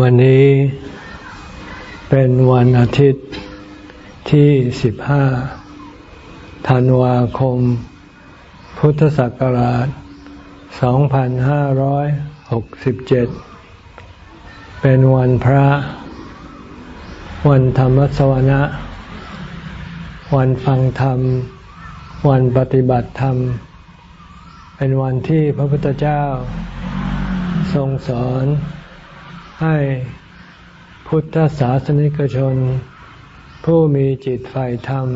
วันนี้เป็นวันอาทิตย์ที่ 15 ธันวาคม พุทธศักราช 2567 เป็นวันพระ วันธรรมสวนะ วันฟังธรรม วันปฏิบัติธรรม เป็นวันที่พระพุทธเจ้า ทรงสอน ให้พุทธศาสนิกชน ผู้มีจิตฝ่ายธรรม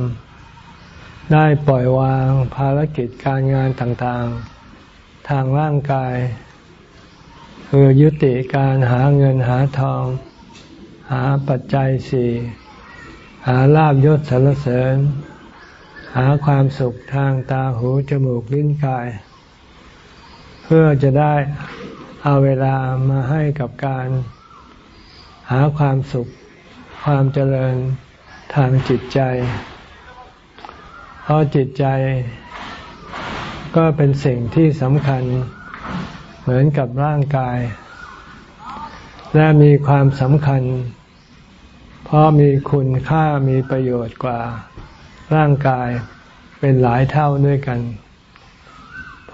ได้ปล่อยวางภารกิจการงานต่างๆ ทางร่างกาย คือยุติการหาเงินหาทอง หาปัจจัยสี่หาลาบยศสรรเสริญ หาความสุขทางตาหูจมูกลิ้นกาย เพื่อจะได้ เอาเวลามาให้กับการหาความสุข ความเจริญทางจิตใจ เพราะจิตใจก็เป็นสิ่งที่สำคัญเหมือนกับร่างกาย และมีความสำคัญ เพราะมีคุณค่ามีประโยชน์กว่าร่างกายเป็นหลายเท่าด้วยกันเ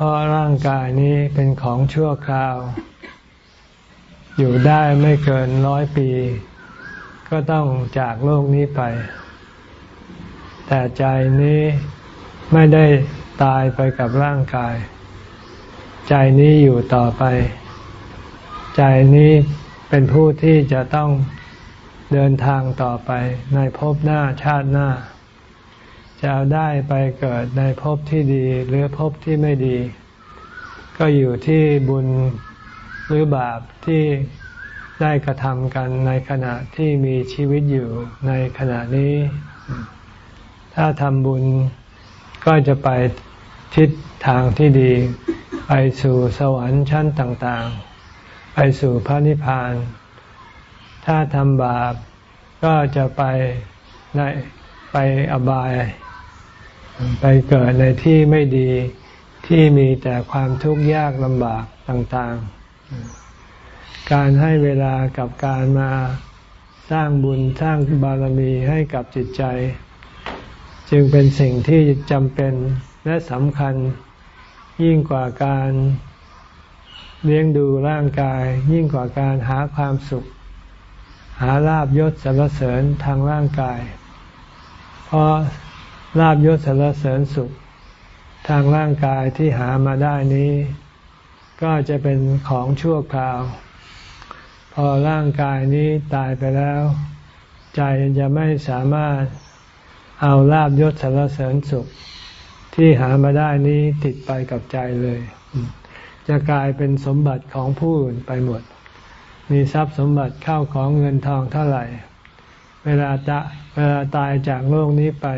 ราะร่างกายนี้เป็นของชั่วคราว อยู่ได้ไม่เกินร้อยปี ก็ต้องจากโลกนี้ไป แต่ใจนี้ไม่ได้ตายไปกับร่างกาย ใจนี้อยู่ต่อไป ใจนี้เป็นผู้ที่จะต้องเดินทางต่อไปในภพหน้าชาติหน้า จะได้ไปเกิดในภพที่ดีหรือภพที่ไม่ดี ก็อยู่ที่บุญหรือบาปที่ได้กระทำกันในขณะที่มีชีวิตอยู่ในขณะนี้ ถ้าทำบุญก็จะไปทิศทางที่ดี ไปสู่สวรรค์ชั้นต่างๆ ไปสู่พระนิพพาน ถ้าทำบาปก็จะไปในไปอบาย ไปเกิดในที่ไม่ดีที่มีแต่ความทุกข์ยากลำบากต่างๆ การให้เวลากับการมาสร้างบุญสร้างบารมีให้กับจิตใจ จึงเป็นสิ่งที่จำเป็นและสำคัญยิ่งกว่าการเลี้ยงดูร่างกาย ยิ่งกว่าการหาความสุข หาลาบยศสรรเสริญทางร่างกาย เพราะ ลาบยศสรรเสริญสุข ทางร่างกายที่หามาได้นี้ ก็จะเป็นของชั่วคราว พอร่างกายนี้ตายไปแล้ว ใจจะไม่สามารถเอาลาบยศสารเสริญสุข ที่หามาได้นี้ติดไปกับใจเลย จะกลายเป็นสมบัติของผู้อื่นไปหมด มีทรัพย์สมบัติเข้าของเงินทองเท่าไหร่ เวลาจะเวลาตายจากโลกนี้ไป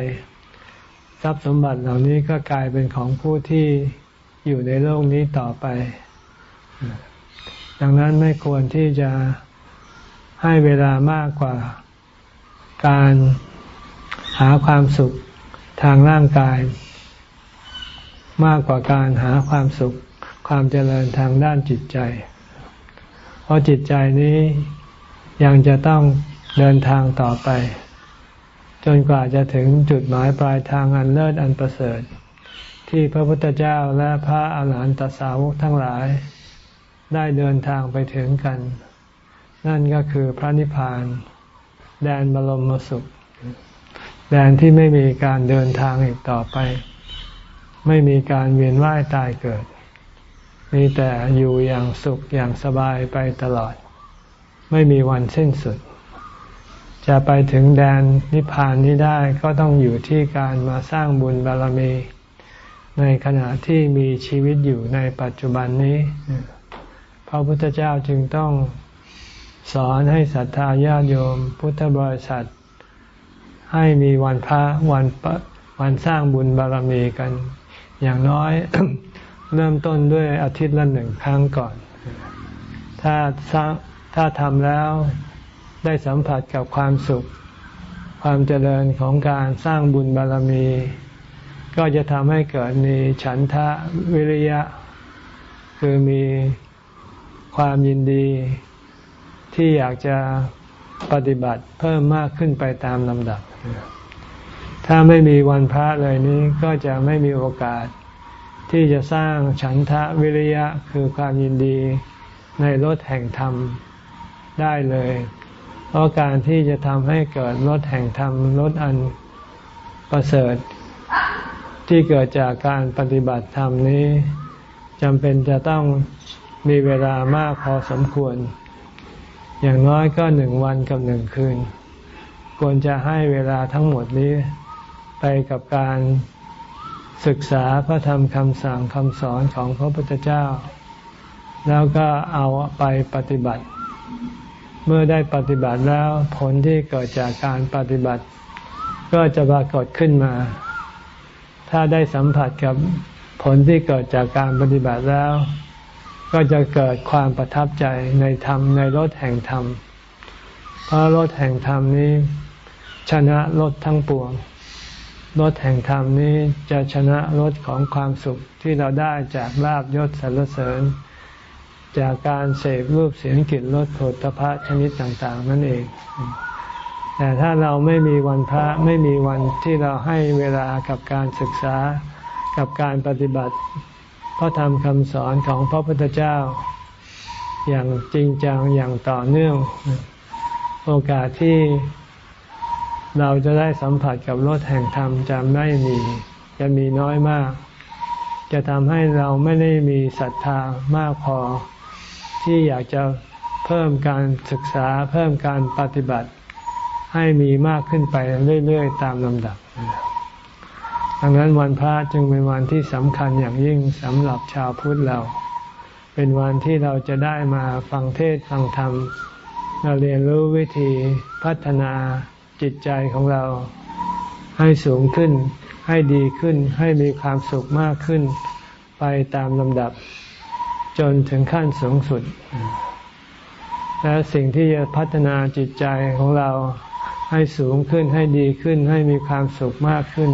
ทรัพย์สมบัติเหล่านี้ก็กลายเป็นของผู้ที่อยู่ในโลกนี้ต่อไป ดังนั้นไม่ควรที่จะให้เวลามากกว่าการหาความสุขทางร่างกาย มากกว่าการหาความสุขความเจริญทางด้านจิตใจ เพราะจิตใจนี้ยังจะต้องเดินทางต่อไป จนกว่าจะถึงจุดหมายปลายทางอันเลิศอันประเสริฐ ที่พระพุทธเจ้าและพระอาหารหันตสาวกทั้งหลาย ได้เดินทางไปถึงกัน นั่นก็คือพระนิพพาน แดนบรมสุข แดนที่ไม่มีการเดินทางอีกต่อไป ไม่มีการเวียนว่ายตายเกิด มีแต่อยู่อย่างสุขอย่างสบายไปตลอด ไม่มีวันสิ้นสุด จะไปถึงแดนนิพพานนี้ได้ก็ต้องอยู่ที่การมาสร้างบุญบารมี ในขณะที่มีชีวิตอยู่ในปัจจุบันนี้ พระพุทธเจ้าจึงต้องสอนให้ศรัทธาญาติโยม พุทธบริษัท ให้มีวันพระวันวันสร้างบุญบารมีกัน อย่างน้อยเริ่มต้นด้วยอาทิตย์ละหนึ่งครั้งก่อน ถ้าถ้าทำแล้ว ได้สัมผัสกับความสุข ความเจริญของการสร้างบุญบารมี ก็จะทำให้เกิดมีฉันทะวิริยะ คือมีความยินดี ที่อยากจะปฏิบัติเพิ่มมากขึ้นไปตามลำดับ ถ้าไม่มีวันพระเลยนี้ก็จะไม่มีโอกาสที่จะสร้างฉันทะวิริยะคือความยินดีในรถแห่งธรรมได้เลย เพราะการที่จะทำให้เกิดรถแห่งธรรมรถอันประเสริฐ ที่เกิดจากการปฏิบัติธรรมนี้จำเป็นจะต้องมีเวลามากพอสมควร อย่างน้อยก็หนึ่งวันกับหนึ่งคืน ควรจะให้เวลาทั้งหมดนี้ไปกับการศึกษาพระธรรมคำสั่งคำสอนของพระพุทธเจ้า แล้วก็เอาไปปฏิบัติ เมื่อได้ปฏิบัติแล้วผลที่เกิดจากการปฏิบัติ ก็จะปรากฏขึ้นมา ถ้าได้สัมผัสกับผลที่เกิดจากการปฏิบัติแล้ว ก็จะเกิดความประทับใจในธรรมในรถแห่งธรรม เพราะรถแห่งธรรมนี้ ชนะรถทั้งปวงรถแห่งธรรมนี้จะชนะรถของความสุขที่เราได้จากลาบยศสรรเสริญ จากการเสพรูปเสียงกลิ่นรสโผฏฐะชนิดต่าง ๆ นั่นเอง แต่ถ้าเราไม่มีวันพระไม่มีวันที่เราให้เวลากับการศึกษากับการปฏิบัติ พระธรรมคำสอนของพระพุทธเจ้า อย่างจริงจังอย่างต่อเนื่อง โอกาสที่เราจะได้สัมผัสกับรถแห่งธรรมจะไม่มีจะมีน้อยมาก จะทำให้เราไม่ได้มีศรัทธามากพอ ที่อยากจะเพิ่มการศึกษาเพิ่มการปฏิบัติ ให้มีมากขึ้นไปเรื่อยๆ ตามลำดับ ดังนั้นวันพระจึงเป็นวันที่สำคัญอย่างยิ่งสำหรับชาวพุทธเรา เป็นวันที่เราจะได้มาฟังเทศฟังธรรมเราเรียนรู้วิธีพัฒนาจิตใจของเราให้สูงขึ้น ให้ดีขึ้น ให้มีความสุขมากขึ้น ไปตามลำดับ จนถึงขั้นสูงสุด และสิ่งที่จะพัฒนาจิตใจของเราให้สูงขึ้นให้ดีขึ้น ให้มีความสุขมากขึ้น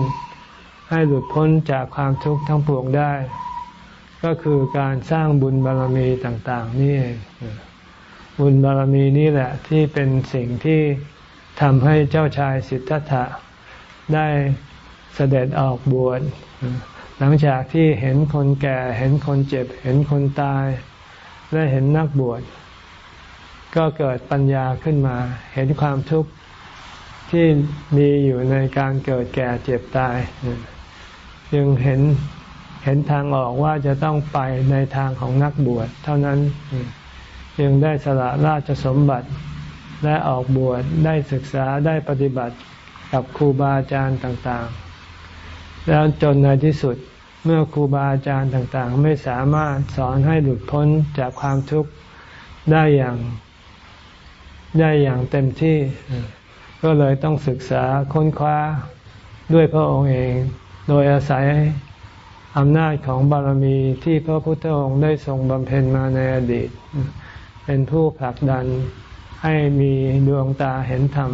ให้หลุดพ้นจากความทุกข์ทั้งปวงได้ ก็คือการสร้างบุญบารมีต่าง ๆ นี่เองบุญบารมีนี่แหละที่เป็นสิ่งที่ทำให้เจ้าชายสิทธัตถะได้เสด็จออกบวช หลังจากที่เห็นคนแก่ เห็นคนเจ็บ เห็นคนตาย และเห็นนักบวช ก็เกิดปัญญาขึ้นมา เห็นความทุกข์ที่มีอยู่ในการเกิดแก่เจ็บตาย จึงเห็นเห็นทางออกว่าจะต้องไปในทางของนักบวช เท่านั้นจึงได้สละราชสมบัติและออกบวชได้ศึกษาได้ปฏิบัติกับครูบาอาจารย์ต่างๆ แล้วจนในที่สุดเมื่อครูบาอาจารย์ต่างๆ ไม่สามารถสอนให้หลุดพ้นจากความทุกข์ได้อย่างได้อย่างเต็มที่ ก็เลยต้องศึกษาค้นคว้าด้วยพระองค์เอง โดยอาศัยอำนาจของบารมีที่พระพุทธองค์ได้ทรงบำเพ็ญมาในอดีต เป็นผู้ผลักดันให้มีดวงตาเห็นธรรม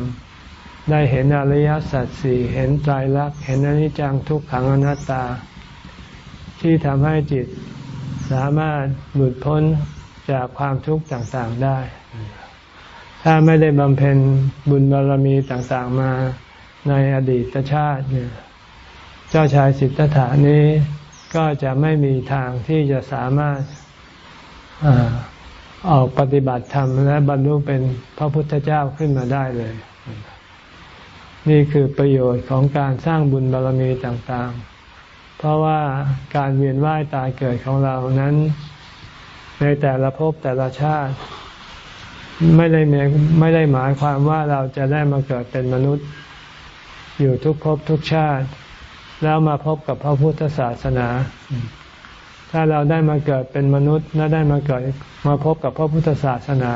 ได้เห็นอริยสัจสี่เห็นใจรักเห็นอนิจจังทุกขังอนัตตา ที่ทำให้จิตสามารถหลุดพ้นจากความทุกข์ต่างๆได้ ถ้าไม่ได้บำเพ็ญบุญบารมีต่างๆมาในอดีตชาติเนี่ยเจ้าชายสิทธัตถานี้ก็จะไม่มีทางที่จะสามารถออกปฏิบัติธรรมและบรรลุเป็นพระพุทธเจ้าขึ้นมาได้เลย นี่คือประโยชน์ของการสร้างบุญบารมีต่างๆ เพราะว่าการเวียนว่ายตายเกิดของเรานั้น ในแต่ละภพแต่ละชาติ ไม่ได้ไม่ได้หมายความว่าเราจะได้มาเกิดเป็นมนุษย์ อยู่ทุกภพทุกชาติ แล้วมาพบกับพระพุทธศาสนา ถ้าเราได้มาเกิดเป็นมนุษย์ และได้มาเกิดมาพบกับพระพุทธศาสนา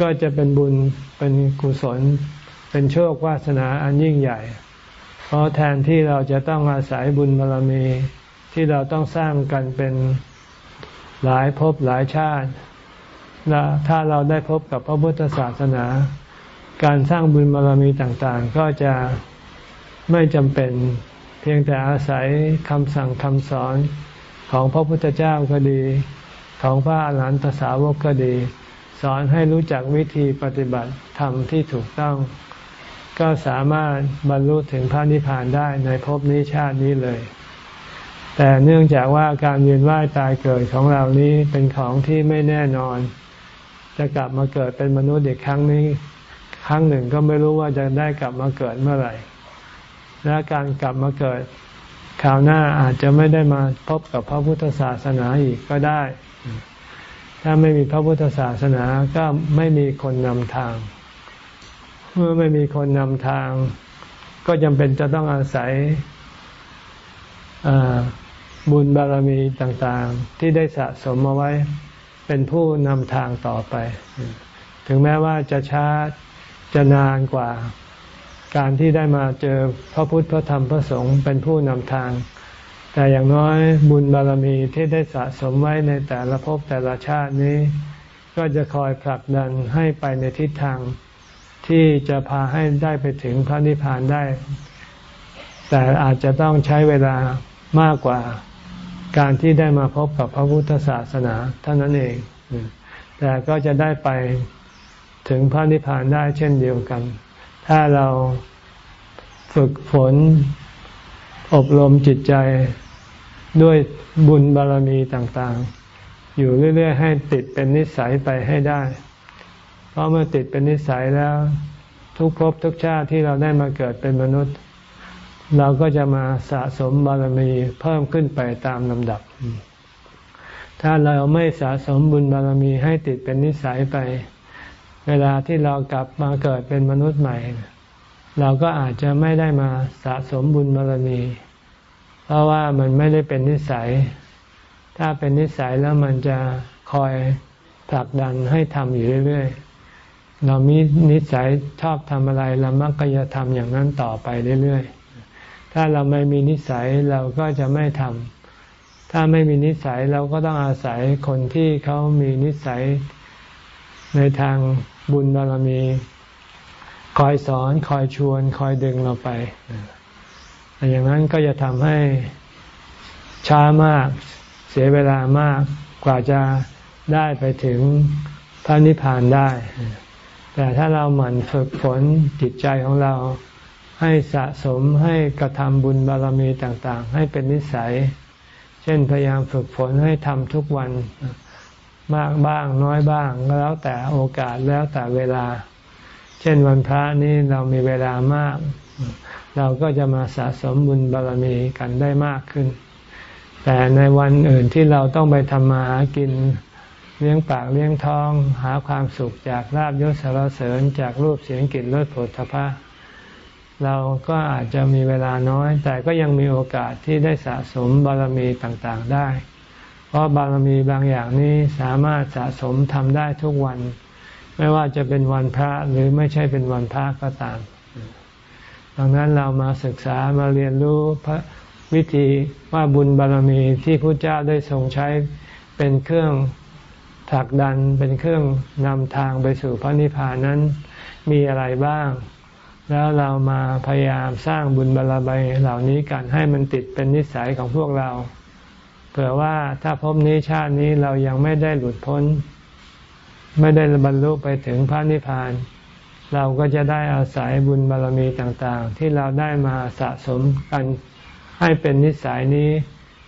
ก็จะเป็นบุญเป็นกุศล เป็นโชควาสนาอันยิ่งใหญ่ เพราะแทนที่เราจะต้องอาศัยบุญบารมี ที่เราต้องสร้างกันเป็นหลายภพหลายชาติและถ้าเราได้พบกับพระพุทธศาสนา การสร้างบุญบารมีต่างๆ ก็จะไม่จำเป็นเพียงแต่อาศัยคำสั่งคำสอนของพระพุทธเจ้าก็ดี ของพระอรหันตสาวกก็ดีสสอนให้รู้จักวิธีปฏิบัติธรรมที่ถูกต้อง ก็สามารถบรรลุถึงพระนิพพานได้ในภพนี้ชาตินี้เลย แต่เนื่องจากว่าการเวียนว่ายตายเกิดของเรานี้เป็นของที่ไม่แน่นอน จะกลับมาเกิดเป็นมนุษย์อีกครั้งนี้ ครั้งหนึ่งก็ไม่รู้ว่าจะได้กลับมาเกิดเมื่อไหร่ และการกลับมาเกิดคราวหน้าอาจจะไม่ได้มาพบกับพระพุทธศาสนาอีกก็ได้ ถ้าไม่มีพระพุทธศาสนาก็ไม่มีคนนำทาง เมื่อไม่มีคนนำทาง ก็จำเป็นจะต้องอาศัยบุญบารมีต่างๆ ที่ได้สะสมมาไว้เป็นผู้นำทางต่อไป ถึงแม้ว่าจะช้าจะนานกว่า การที่ได้มาเจอพระพุทธพระธรรมพระสงฆ์เป็นผู้นำทาง แต่อย่างน้อยบุญบารมีที่ได้สะสมไว้ในแต่ละภพแต่ละชาตินี้ ก็จะคอยผลักดันให้ไปในทิศทาง ที่จะพาให้ได้ไปถึงพระนิพพานได้ แต่อาจจะต้องใช้เวลามากกว่าการที่ได้มาพบกับพระพุทธศาสนาเท่านั้นเอง แต่ก็จะได้ไปถึงพระนิพพานได้เช่นเดียวกัน ถ้าเราฝึกฝนอบรมจิตใจด้วยบุญบารมีต่างๆ อยู่เรื่อย ๆ ให้ติดเป็นนิสัยไปให้ได้ เพราะเมื่อติดเป็นนิสัยแล้ว ทุกภพทุกชาติที่เราได้มาเกิดเป็นมนุษย์ เราก็จะมาสะสมบารมีเพิ่มขึ้นไปตามลำดับ ถ้าเราไม่สะสมบุญบารมีให้ติดเป็นนิสัยไป เวลาที่เรากลับมาเกิดเป็นมนุษย์ใหม่ เราก็อาจจะไม่ได้มาสะสมบุญบารมีเพราะว่ามันไม่ได้เป็นนิสัย ถ้าเป็นนิสัยแล้วมันจะคอยผลักดันให้ทำอยู่เรื่อยๆ เรามีนิสัยชอบทำอะไรเรามักจะทำอย่างนั้นต่อไปเรื่อยๆ ถ้าเราไม่มีนิสัยเราก็จะไม่ทำ ถ้าไม่มีนิสัยเราก็ต้องอาศัยคนที่เขามีนิสัยในทางบุญบารมี คอยสอนคอยชวน คอยดึงเราไป อย่างนั้นก็จะทำให้ช้ามากเสียเวลามากกว่าจะได้ไปถึงพระนิพพานได้ แต่ถ้าเราหมั่นฝึกฝนจิตใจของเราให้สะสมให้กระทำบุญบารมีต่างๆ ให้เป็นนิสัย เช่นพยายามฝึกฝนให้ทำทุกวันมากบ้างน้อยบ้างก็แล้วแต่โอกาสแล้วแต่เวลา เช่นวันพระนี้เรามีเวลามาก เราก็จะมาสะสมบุญบารมีกันได้มากขึ้น แต่ในวันอื่นที่เราต้องไปทำมาหากิน เลี้ยงปากเลี้ยงท้องหาความสุขจากลาบยศสารเสริญจากรูปเสียงกลิ่นรสผลทพะเราก็อาจจะมีเวลาน้อย แต่ก็ยังมีโอกาสที่ได้สะสมบารมีต่างๆได้ เพราะบารมีบางอย่างนี้สามารถสะสมทำได้ทุกวัน ไม่ว่าจะเป็นวันพระหรือไม่ใช่เป็นวันพระก็ตาม ดังนั้นเรามาศึกษามาเรียนรู้พระวิธีว่าบุญบารมีที่พระเจ้าได้ทรงใช้เป็นเครื่อง ผลักดันเป็นเครื่องนำทางไปสู่พระนิพพานนั้นมีอะไรบ้าง แล้วเรามาพยายามสร้างบุญบารมีเหล่านี้กันให้มันติดเป็นนิสัยของพวกเรา เผื่อว่าถ้าพบนี้ชาตินี้เรายังไม่ได้หลุดพ้น ไม่ได้บรรลุไปถึงพระนิพพาน เราก็จะได้อาศัยบุญบารมีต่างๆ ที่เราได้มาสะสมกันให้เป็นนิสัยนี้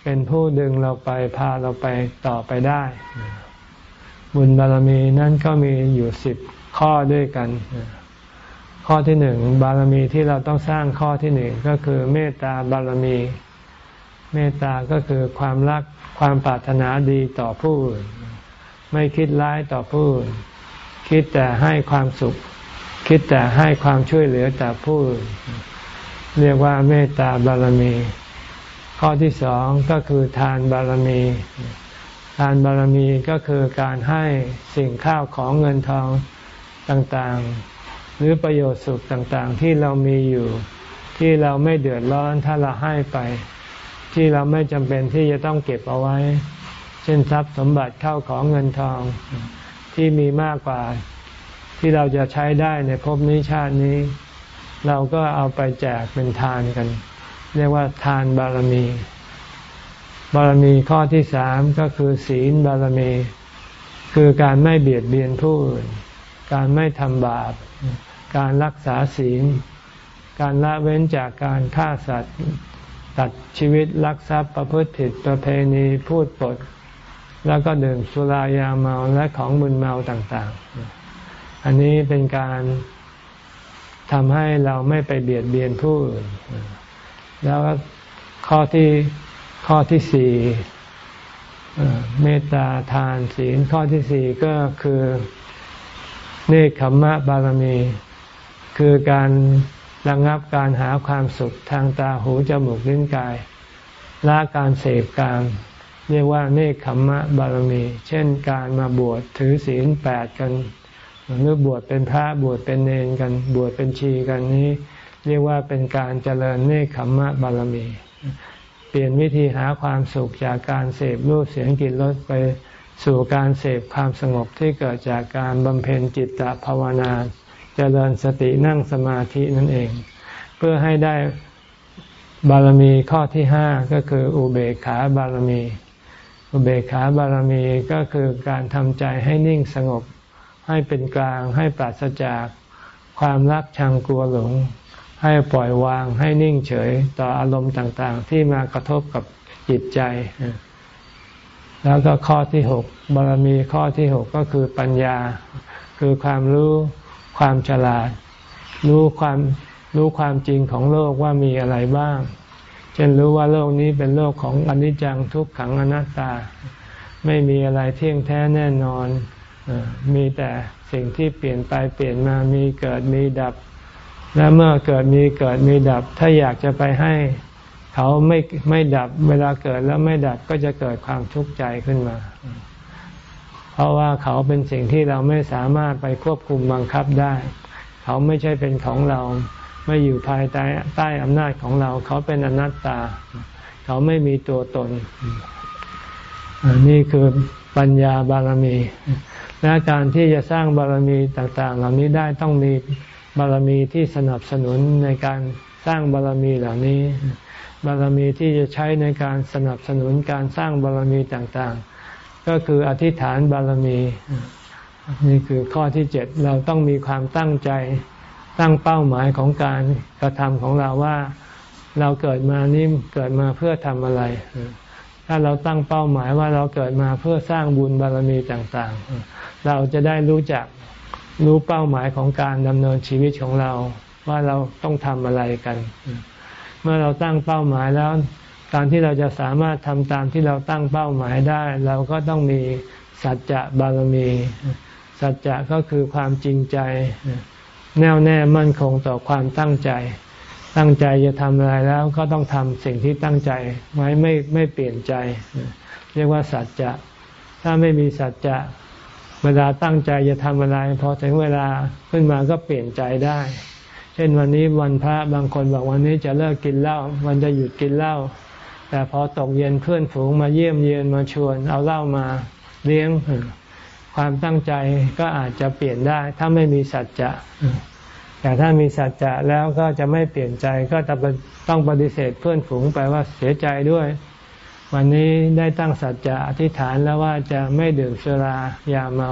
เป็นผู้ดึงเราไปพาเราไปต่อไปได้ บุญบารมีนั่นก็มีอยู่สิบข้อด้วยกัน ข้อที่หนึ่งบารมีที่เราต้องสร้างข้อที่หนึ่งก็คือเมตตาบารมี เมตตาก็คือความรักความปรารถนาดีต่อผู้อื่นไม่คิดร้ายต่อผู้อื่นคิดแต่ให้ความสุข คิดแต่ให้ความช่วยเหลือแต่ผู้อื่นเรียกว่าเมตตาบารมี ข้อที่สองก็คือทานบารมี ทานบารมีก็คือการให้สิ่งข้าวของเงินทองต่างๆ หรือประโยชน์สุขต่างๆ ที่เรามีอยู่ ที่เราไม่เดือดร้อนถ้าเราให้ไป ที่เราไม่จำเป็นที่จะต้องเก็บเอาไว้ เช่นทรัพย์สมบัติเข้าของเงินทองที่มีมากกว่าที่เราจะใช้ได้ในภพนี้ชาตินี้ เราก็เอาไปแจกเป็นทานกัน เรียกว่าทานบารมี บารมีข้อที่สามก็คือศีลบารมี คือการไม่เบียดเบียนผู้อื่น การไม่ทำบาป การรักษาศีล การละเว้นจากการฆ่าสัตว์ ตัดชีวิตลักทรัพย์ประพฤติผิดประเพณีพูดปด แล้วก็ดื่มสุรายาเมาและของมึนเมาต่างๆ อันนี้เป็นการทำให้เราไม่ไปเบียดเบียนผู้อื่น แล้วข้อที่ ข้อที่สี่เมตตาทานศีลข้อที่สี่ก็คือเนคขมมะบารมี คือการระงับการหาความสุขทางตาหูจมูกลิ้นกายละการเสพการเรียกว่าเนคขมมะบารมี เช่นการมาบวชถือศีลแปดกันหรือบวชเป็นพระบวชเป็นเนรกันบวชเป็นชีกันนี้ เรียกว่าเป็นการเจริญเนคขมมะบารมี ลี่ยนวิธีหาความสุขจากการเสพรูปเสียงกลิ่นรสไปสู่การเสพความสงบที่เกิดจากการบำเพ็ญจิตตภาวนาจเจริญสตินั่งสมาธินั่นเอง เพื่อให้ได้บารมีข้อที่ห้าก็คืออุเบกขาบารมี อุเบกขาบารมีก็คือการทำใจให้นิ่งสงบ ให้เป็นกลางให้ปราศจากความรักชังกลัวหลง ให้ปล่อยวางให้นิ่งเฉยต่ออารมณ์ต่างๆ ที่มากระทบกับจิตใจ แล้วก็ข้อที่หกบารมีข้อที่หกก็คือปัญญา คือความรู้ความฉลาด รู้ความรู้ความจริงของโลกว่ามีอะไรบ้าง เช่นรู้ว่าโลกนี้เป็นโลกของอนิจจังทุกขังอนัตตา ไม่มีอะไรเที่ยงแท้แน่นอน มีแต่สิ่งที่เปลี่ยนไปเปลี่ยนมามีเกิดมีดับ และเมื่อเกิดมีเกิดมีดับ ถ้าอยากจะไปให้เขาไม่ไม่ดับเวลาเกิดแล้วไม่ดับก็จะเกิดความทุกข์ใจขึ้นมา เพราะว่าเขาเป็นสิ่งที่เราไม่สามารถไปควบคุมบังคับได้ เขาไม่ใช่เป็นของเรา ไม่อยู่ภายใต้ใต้อำนาจของเรา เขาเป็นอนัตตา เขาไม่มีตัวตน นี่คือปัญญาบารมี และการที่จะสร้างบารมีต่าง ๆ เหล่านี้ได้ต้องมี บารมีที่สนับสนุนในการสร้างบารมีเหล่านี้ บารมีที่จะใช้ในการสนับสนุนการสร้างบารมีต่างๆ ก็คืออธิษฐานบารมี นี่คือข้อที่เจ็ดเราต้องมีความตั้งใจตั้งเป้าหมายของการกระทำของเราว่าเราเกิดมานี่เกิดมาเพื่อทำอะไร ถ้าเราตั้งเป้าหมายว่าเราเกิดมาเพื่อสร้างบุญบารมีต่างๆ เราจะได้รู้จัก รู้เป้าหมายของการดำเนินชีวิตของเราว่าเราต้องทำอะไรกัน เมื่อเราตั้งเป้าหมายแล้วการที่เราจะสามารถทำตามที่เราตั้งเป้าหมายได้ เราก็ต้องมีสัจจะบารมี สัจจะก็คือความจริงใจ แน่วแน่มั่นคงต่อความตั้งใจ ตั้งใจจะทำอะไรแล้วก็ต้องทำสิ่งที่ตั้งใจไว้ไม่ไม่เปลี่ยนใจ เรียกว่าสัจจะ ถ้าไม่มีสัจจะ เวลาตั้งใจจะทำอะไรพอถึงเวลาขึ้นมาก็เปลี่ยนใจได้ เช่นวันนี้วันพระบางคนบอกวันนี้จะเลิกกินเหล้าวันจะหยุดกินเหล้าแต่พอตกเย็นเพื่อนฝูงมาเยี่ยมเยียนมาชวน เอาเหล้ามาเลี้ยงความตั้งใจก็อาจจะเปลี่ยนได้ ถ้าไม่มีสัจจะแต่ถ้ามีสัจจะแล้วก็จะไม่เปลี่ยนใจก็จะต้องปฏิเสธเพื่อนฝูงไปว่าเสียใจด้วย วันนี้ได้ตั้งสัจจะอธิษฐานแล้วว่าจะไม่ดื่มสุรายาเมา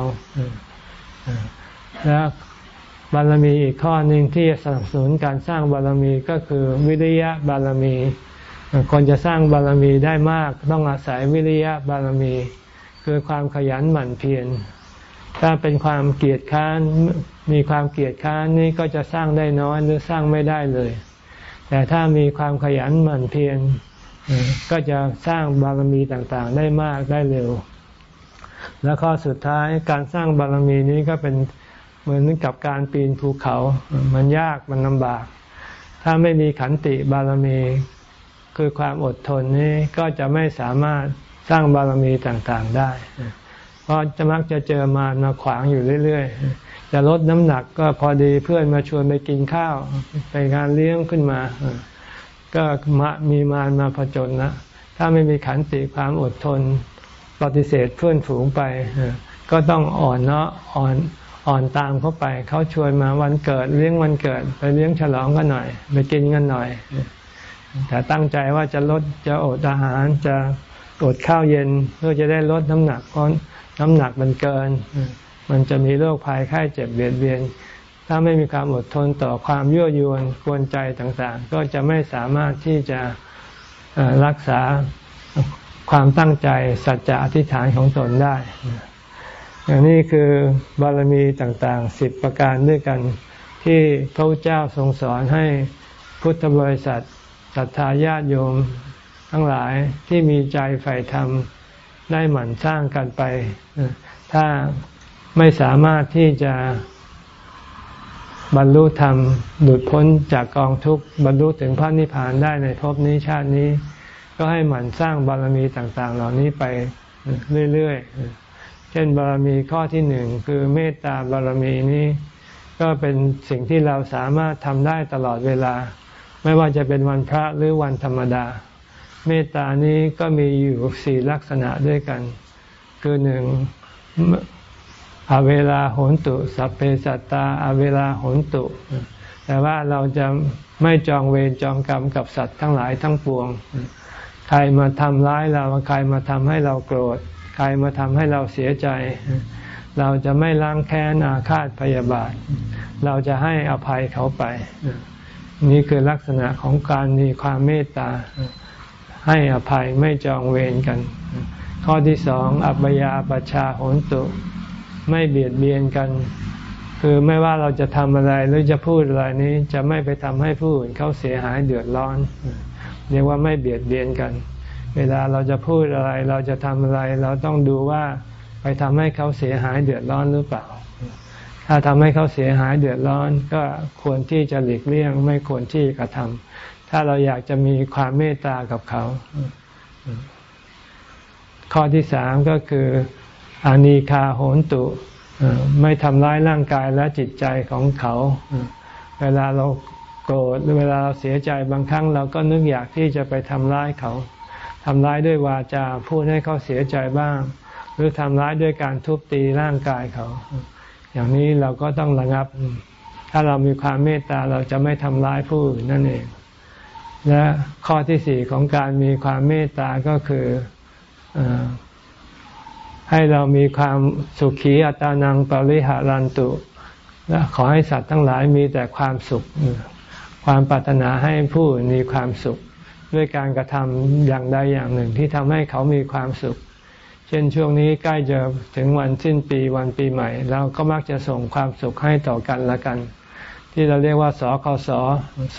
แล้วบารมีอีกข้อหนึ่งที่สนับสนุนการสร้างบารมีก็คือวิริยะบารมี คนจะสร้างบารมีได้มาก ต้องอาศัยวิริยะบารมี คือความขยันหมั่นเพียรถ้าเป็นความเกียจค้านมีความเกียจค้านนี่ก็จะสร้างได้น้อยหรือสร้างไม่ได้เลย แต่ถ้ามีความขยันหมั่นเพียร ก็จะสร้างบารมีต่างๆ ได้มากได้เร็ว แล้วข้อสุดท้ายการสร้างบารมีนี้ก็เป็นเหมือนกับการปีนภูเขา มันยากมันลำบาก ถ้าไม่มีขันติบารมี คือความอดทนนี้ก็จะไม่สามารถสร้างบารมีต่างๆได้ เพราะจะมักจะเจอมามาขวางอยู่เรื่อยๆ จะลดน้ำหนักก็พอดีเพื่อนมาชวนไปกินข้าว ไปงานเลี้ยงขึ้นมา ก็มามีมารมาผจญนะถ้าไม่มีขันติความอดทน ปฏิเสธเพื่อนฝูงไป ก็ต้องอ่อนเนาะอ่อนอ่อนตามเข้าไป เขาชวนมาวันเกิดเลี้ยงวันเกิด ไปเลี้ยงฉลองกันหน่อย ไปกินกันหน่อย แต่ตั้งใจว่าจะลดจะอดอาหารจะอดข้าวเย็นเพื่อจะได้ลดน้ำหนักเพราะน้ำหนักมันเกิน มันจะมีโรคภัยไข้เจ็บเบียดเบียน ถ้าไม่มีความอดทนต่อความยั่วยวนกวนใจต่างๆ ก็จะไม่สามารถที่จะรักษาความตั้งใจสัจจะอธิษฐานของตนได้อย่างนี้คือบารมีต่างๆสิบประการด้วยกันที่พระเจ้าทรงสอนให้พุทธบริษัทศรัทธาญาติโยม ทั้งหลายที่มีใจใฝ่ธรรมได้หมั่นสร้างกันไป ถ้าไม่สามารถที่จะ บรรลุธรรมหลุดพ้นจากกองทุกข์บรรลุถึงพระนิพพานได้ในภพนี้ชาตินี้ ก็ให้หมั่นสร้างบารมีต่าง ๆ เหล่านี้ไปเรื่อยๆ เช่นบารมีข้อที่หนึ่งคือเมตตาบารมีนี้ ก็เป็นสิ่งที่เราสามารถทำได้ตลอดเวลา ไม่ว่าจะเป็นวันพระหรือวันธรรมดา เมตตานี้ก็มีอยู่สี่ลักษณะด้วยกัน คือหนึ่ง อเวลาโหนตุสัพเพสัตตาอเวลาโหนตุ แต่ว่าเราจะไม่จองเวรจองกรรมกับสัตว์ทั้งหลายทั้งปวง ใครมาทำร้ายเราใครมาทำให้เราโกรธ ใครมาทำให้เราเสียใจ เราจะไม่ล้างแค้นอาฆาตพยาบาท เราจะให้อภัยเขาไป นี่คือลักษณะของการมีความเมตตา ให้อภัยไม่จองเวรกัน ข้อที่สองอัปยาปชาโหนตุ ไม่เบียดเบียนกัน คือไม่ว่าเราจะทำอะไรหรือจะพูดอะไรนี้จะไม่ไปทำให้ผู้อื่นเขาเสียหายเดือดร้อน เรียกว่าไม่เบียดเบียนกัน เวลาเราจะพูดอะไร เราจะทำอะไร เราต้องดูว่าไปทำให้เขาเสียหายเดือดร้อนหรือเปล่า ถ้าทำให้เขาเสียหายเดือดร้อน ก็ควรที่จะหลีกเลี่ยง ไม่ควรที่กระทำถ้าเราอยากจะมีความเมตตากับเขา ข้อที่สามก็คือ อานีคาโหนตุไม่ทำร้ายร่างกายและจิตใจของเขา เวลาเราโกรธหรือเวลาเราเสียใจบางครั้งเราก็นึกอยากที่จะไปทำร้ายเขาทำร้ายด้วยวาจาพูดให้เขาเสียใจบ้าง หรือทำร้ายด้วยการทุบตีร่างกายเขา อย่างนี้เราก็ต้องระงับ ถ้าเรามีความเมตตาเราจะไม่ทำร้ายผู้อื่นนั่นเอง และข้อที่สี่ของการมีความเมตตาก็คือ ให้เรามีความสุขีอัตานังปริหารันตุและขอให้สัตว์ทั้งหลายมีแต่ความสุข ความปรารถนาให้ผู้มีความสุข ด้วยการกระทำอย่างใดอย่างหนึ่งที่ทำให้เขามีความสุข เช่นช่วงนี้ใกล้จะถึงวันสิ้นปีวันปีใหม่ เราก็มักจะส่งความสุขให้ต่อกันละกัน ที่เราเรียกว่าสอคสอ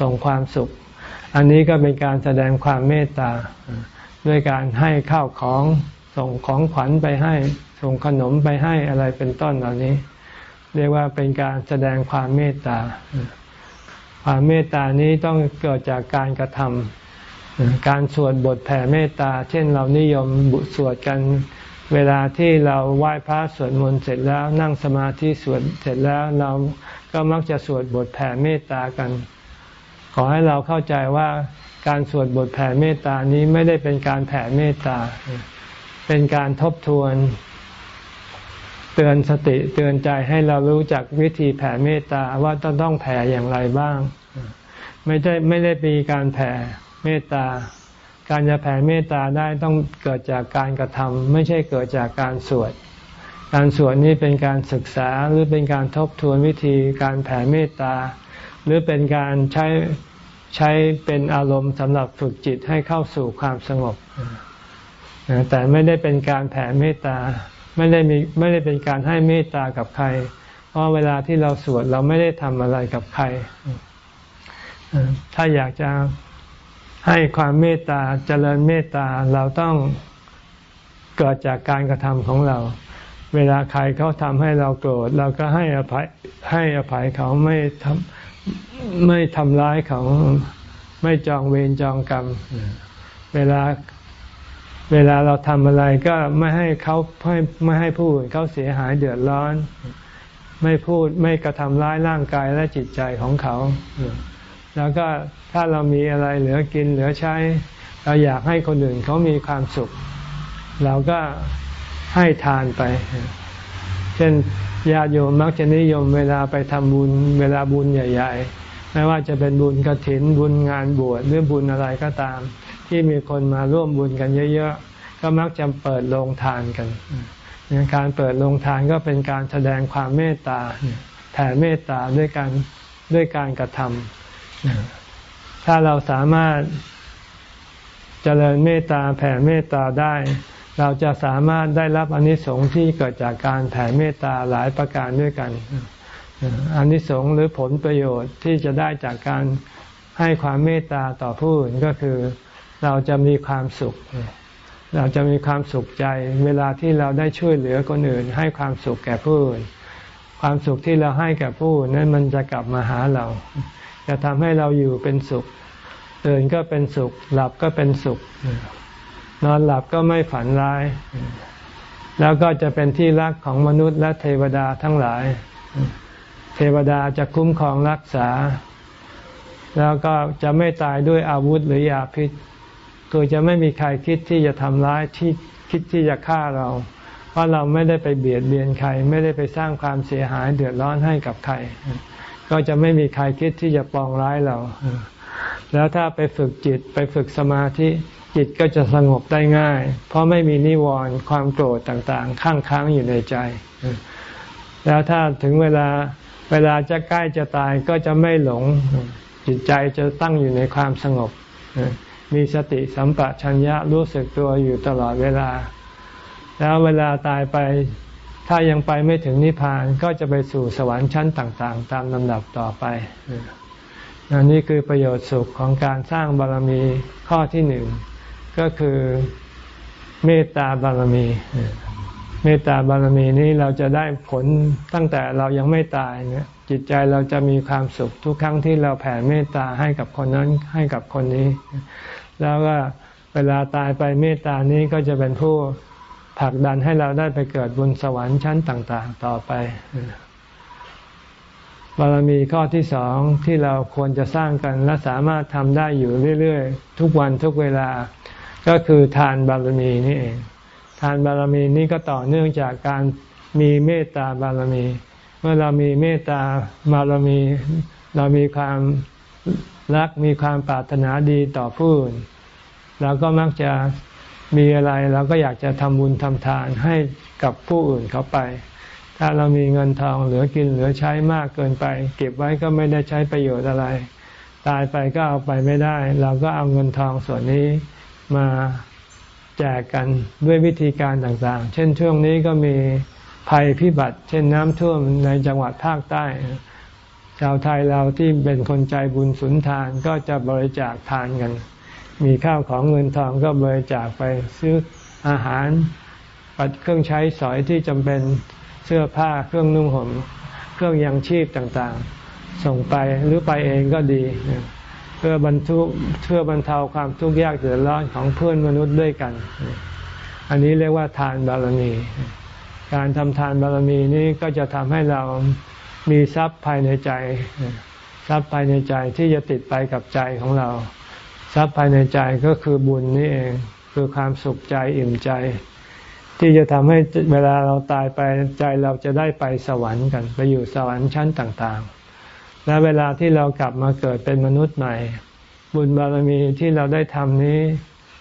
ส่งความสุข อันนี้ก็เป็นการแสดงความเมตตาด้วยการให้ข้าวของ ส่งของขวัญไปให้ ส่งขนมไปให้อะไรเป็นต้นเหล่านี้ เรียกว่าเป็นการแสดงความเมตตา ความเมตตานี้ต้องเกิดจากการกระทำการสวดบทแผ่เมตตา เช่นเรานิยมบุสวดกันเวลาที่เราไหว้พระสวดมนต์เสร็จแล้วนั่งสมาธิสวดเสร็จแล้วเราก็มักจะสวดบทแผ่เมตตากัน ขอให้เราเข้าใจว่าการสวดบทแผ่เมตตานี้ไม่ได้เป็นการแผ่เมตตา เป็นการทบทวน เตือนสติเตือนใจให้เรารู้จักวิธีแผ่เมตตาว่าต้องต้องแผ่อย่างไรบ้าง ไม่ได้ไม่ได้มีการแผ่เมตตา การจะแผ่เมตตาได้ต้องเกิดจากการกระทำไม่ใช่เกิดจากการสวดการสวดนี้เป็นการศึกษาหรือเป็นการทบทวนวิธีการแผ่เมตตา หรือเป็นการใช้ใช้เป็นอารมณ์สำหรับฝึกจิตให้เข้าสู่ความสงบ แต่ไม่ได้เป็นการแผ่เมตตาไม่ได้มีไม่ได้เป็นการให้เมตตากับใคร เพราะเวลาที่เราสวดเราไม่ได้ทำอะไรกับใคร ถ้าอยากจะให้ความเมตตาเจริญเมตตาเราต้องเกิดจากการกระทำของเรา เวลาใครเขาทำให้เราโกรธเราก็ให้อภัยให้อภัยเขาไม่ทำไม่ทำร้ายเขาไม่จองเวรจองกรรม เวลา เวลาเราทำอะไรก็ไม่ให้เขาไม่ไม่ให้ผู้อื่นเขาเสียหายเดือดร้อน ไม่พูดไม่กระทำร้ายร่างกายและจิตใจของเขา แล้วก็ถ้าเรามีอะไรเหลือกินเหลือใช้ เราอยากให้คนอื่นเขามีความสุข เราก็ให้ทานไป เช่นญาติโยมมักจะนิยมเวลาไปทำบุญเวลาบุญใหญ่ ๆ ไม่ว่าจะเป็นบุญกระถินบุญงานบวชหรือบุญอะไรก็ตาม ที่มีคนมาร่วมบุญกันเยอะๆ ก็มักจะเปิดโรงทานกันการเปิดโรงทานก็เป็นการแสดงความเมตตาแผ่เมตตาด้วยการด้วยการกระทำถ้าเราสามารถเจริญเมตตาแผ่เมตตาได้ เราจะสามารถได้รับอนิสงส์ที่เกิดจากการแผ่เมตตาหลายประการด้วยกันอนิสงส์หรือผลประโยชน์ที่จะได้จากการให้ความเมตตาต่อผู้อื่นก็คือ เราจะมีความสุข เราจะมีความสุขใจ เวลาที่เราได้ช่วยเหลือคนอื่น ให้ความสุขแก่ผู้อื่น ความสุขที่เราให้แก่ผู้อื่นนั้นมันจะกลับมาหาเรา จะทำให้เราอยู่เป็นสุขตื่นก็เป็นสุข หลับก็เป็นสุข นอนหลับก็ไม่ฝันร้าย แล้วก็จะเป็นที่รักของมนุษย์และเทวดาทั้งหลาย เทวดาจะคุ้มครองรักษา แล้วก็จะไม่ตายด้วยอาวุธหรือยาพิษ คือจะไม่มีใครคิดที่จะทำร้ายที่คิดที่จะฆ่าเราเพราะเราไม่ได้ไปเบียดเบียนใคร ไม่ได้ไปสร้างความเสียหายเดือดร้อนให้กับใคร ก็จะไม่มีใครคิดที่จะปองร้ายเรา แล้วถ้าไปฝึกจิตไปฝึกสมาธิจิตก็จะสงบได้ง่าย เพราะไม่มีนิวรณ์ความโกรธต่างๆข้างค้างอยู่ในใจ แล้วถ้าถึงเวลาเวลาจะใกล้จะตายก็จะไม่หลง จิตใจจะตั้งอยู่ในความสงบ มีสติสัมปชัญญะรู้สึกตัวอยู่ตลอดเวลา แล้วเวลาตายไป ถ้ายังไปไม่ถึงนิพพานก็จะไปสู่สวรรค์ชั้นต่างๆ ตามลำดับต่อไปอันนี้คือประโยชน์สุขของการสร้างบารมีข้อที่หนึ่ง ก็คือเมตตาบารมี เมตตาบารมีนี้เราจะได้ผลตั้งแต่เรายังไม่ตายเนี่ย จิตใจเราจะมีความสุขทุกครั้งที่เราแผ่เมตตาให้กับคนนั้นให้กับคนนี้ แล้วก็เวลาตายไปเมตตานี้ก็จะเป็นผู้ผลักดันให้เราได้ไปเกิดบนสวรรค์ชั้นต่าง ๆ ต่อไปบารมีข้อที่สองที่เราควรจะสร้างกันและสามารถทำได้อยู่เรื่อยๆ ทุกวันทุกเวลา ก็คือทานบารมีนี่เอง ทานบารมีนี้ก็ต่อเนื่องจากการมีเมตตาบารมี มื่อเรามีเมตตาบาเรามีเรามีความรักมีความปรารถนาดีต่อผู้อื่นเราก็มักจะมีอะไรเราก็อยากจะทำบุญทำทานให้กับผู้อื่นเขาไป ถ้าเรามีเงินทองเหลือกินเหลือใช้มากเกินไป เก็บไว้ก็ไม่ได้ใช้ประโยชน์อะไร ตายไปก็เอาไปไม่ได้ เราก็เอาเงินทองส่วนนี้มาแจกกันด้วยวิธีการต่างๆ เช่นช่วงนี้ก็มี ภัยพิบัติ เช่นน้ำท่วมในจังหวัดภาคใต้ ชาวไทยเราที่เป็นคนใจบุญสุนทานก็จะบริจาคทานกัน มีข้าวของเงินทองก็บริจาคไปซื้ออาหาร ปัดเครื่องใช้สอยที่จำเป็นเสื้อผ้าเครื่องนุ่งห่มเครื่องยังชีพต่างๆ ส่งไปหรือไปเองก็ดีเพื่อบรรทุเพื่อบรรเทาความทุกข์ยากเดือดร้อนของเพื่อนมนุษย์ด้วยกัน อันนี้เรียกว่าทานบารมี การทำทานบารมีนี้ก็จะทำให้เรามีทรัพย์ภายในใจ ทรัพย์ภายในใจที่จะติดไปกับใจของเรา ทรัพย์ภายในใจก็คือบุญนี่เองคือความสุขใจอิ่มใจ ที่จะทำให้เวลาเราตายไปใจเราจะได้ไปสวรรค์กัน ไปอยู่สวรรค์ชั้นต่างๆ และเวลาที่เรากลับมาเกิดเป็นมนุษย์ใหม่ บุญบารมีที่เราได้ทำนี้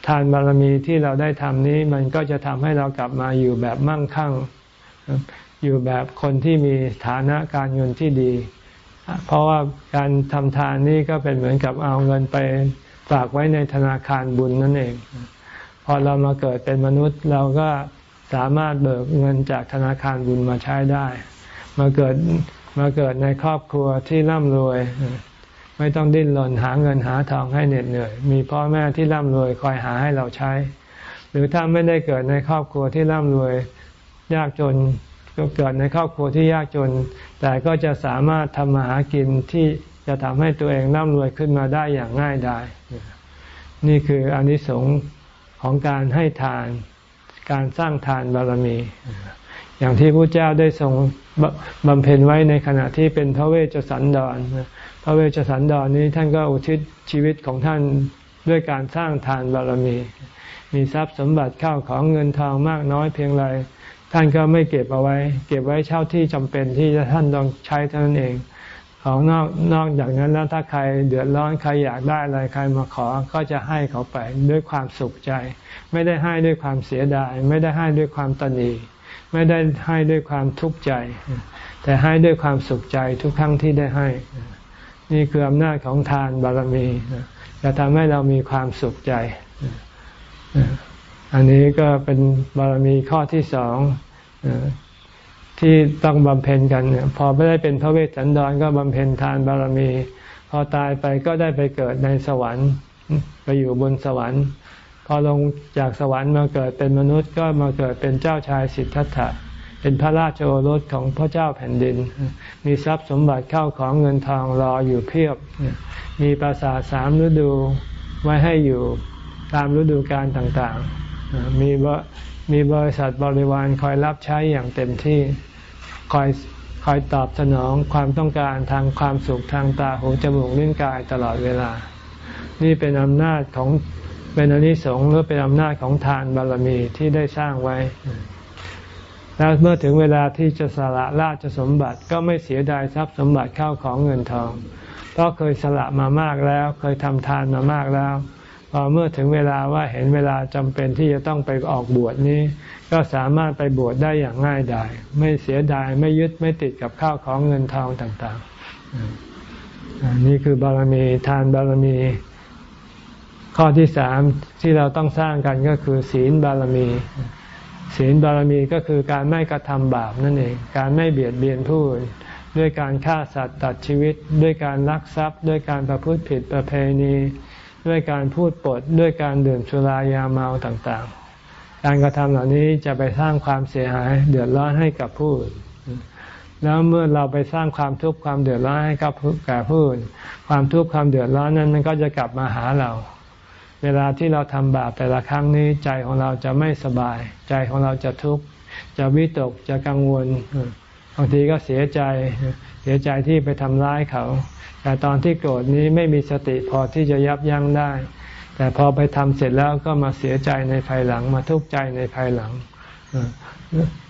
ทานบารมีที่เราได้ทำนี้ มันก็จะทำให้เรากลับมาอยู่แบบมั่งคั่ง อยู่แบบคนที่มีฐานะการเงินที่ดี เพราะว่าการทำทานนี้ก็เป็นเหมือนกับเอาเงินไปฝากไว้ในธนาคารบุญนั่นเอง พอเรามาเกิดเป็นมนุษย์เราก็สามารถเบิกเงินจากธนาคารบุญมาใช้ได้ มาเกิดมาเกิดในครอบครัวที่ร่ำรวย ไม่ต้องดิ้นรนหาเงินหาทองให้เหน็ดเหนื่อย มีพ่อแม่ที่ร่ำรวยคอยหาให้เราใช้ หรือถ้าไม่ได้เกิดในครอบครัวที่ร่ำรวย ยากจนก็เกิดในครอบครัวที่ยากจน แต่ก็จะสามารถทำมาหากินที่จะทำให้ตัวเองร่ำรวยขึ้นมาได้อย่างง่ายดายนี่คืออนิสงส์ของการให้ทาน การสร้างทานบารมี อย่างที่พระเจ้าได้ทรงบำเพ็ญไว้ในขณะที่เป็นพระเวชสันดรพระเวชสันดรนี้ท่านก็อุทิศชีวิตของท่านด้วยการสร้างทานบารมี มีทรัพย์สมบัติเข้าของเงินทองมากน้อยเพียงไร ท่านก็ไม่เก็บเอาไว้ เก็บไว้เช่าที่จำเป็นที่ท่านต้องใช้เท่านั้นเอง ของนอกนอกจากนั้นแล้วถ้าใครเดือดร้อนใครอยากได้อะไรใครมาขอก็จะให้เขาไปด้วยความสุขใจ ไม่ได้ให้ด้วยความเสียดาย ไม่ได้ให้ด้วยความตนีไม่ได้ให้ด้วยความทุกข์ใจ แต่ให้ด้วยความสุขใจทุกครั้งที่ได้ให้ นี่คืออำนาจของทานบารมีจะทำให้เรามีความสุขใจ อันนี้ก็เป็นบารมีข้อที่สองที่ต้องบำเพ็ญกันเนี่ยพอไม่ได้เป็นพระเวสสันดรก็บำเพ็ญทานบารมี พอตายไปก็ได้ไปเกิดในสวรรค์ ไปอยู่บนสวรรค์ พอลงจากสวรรค์มาเกิดเป็นมนุษย์ก็มาเกิดเป็นเจ้าชายสิทธัตถะเป็นพระราชโอรสของพระเจ้าแผ่นดิน มีทรัพย์สมบัติเข้าของเงินทองรออยู่เพียบ มีปราสาทสามฤดูไว้ให้อยู่ตามฤดูกาลต่างๆ มีมีบริษัทบริวารคอยรับใช้อย่างเต็มที่คอยคอยตอบสนองความต้องการทางความสุขทางตาหูจมูกลิ้นกายตลอดเวลา นี่เป็นอำนาจของเป็นอนิสงส์หรือเป็นอำนาจของทานบารมีที่ได้สร้างไว้ แล้วเมื่อถึงเวลาที่จะสละราชสมบัติก็ไม่เสียดายทรัพย์สมบัติเข้าของเงินทอง เพราะเคยสละมามากแล้ว เคยทำทานมามากแล้ว อเมื่อถึงเวลาว่าเห็นเวลาจำเป็นที่จะต้องไปออกบวชนี้ ก็สามารถไปบวชได้อย่างง่ายดายไม่เสียดายไม่ยึดไม่ติดกับข้าวของเงินทองต่างๆนี่คือบารมีทานบารมี ข้อที่สามที่เราต้องสร้างกันก็คือศีลบารมี ศีลบารมีก็คือการไม่กระทำบาปนั่นเองการไม่เบียดเบียนผู้อื่นด้วยการฆ่าสัตว์ตัดชีวิต ด้วยการลักทรัพย์ ด้วยการประพฤติผิดประเพณี ด้วยการพูดปดด้วยการดื่มสุรายาเมาต่างๆ การกระทำเหล่านี้จะไปสร้างความเสียหายเดือดร้อนให้กับผู้อื่นแล้วเมื่อเราไปสร้างความทุกข์ความเดือดร้อนให้กับแก่ผู้อื่นความทุกข์ความเดือดร้อนนั้นมันก็จะกลับมาหาเรา เวลาที่เราทำบาปแต่ละครั้งนี้ใจของเราจะไม่สบาย ใจของเราจะทุกข์จะวิตกจะกังวลบางทีก็เสียใจ สียใจที่ไปทำร้ายเขา แต่ตอนที่โกรธนี้ไม่มีสติพอที่จะยับยั้งได้ แต่พอไปทำเสร็จแล้วก็มาเสียใจในภายหลังมาทุกข์ใจในภายหลัง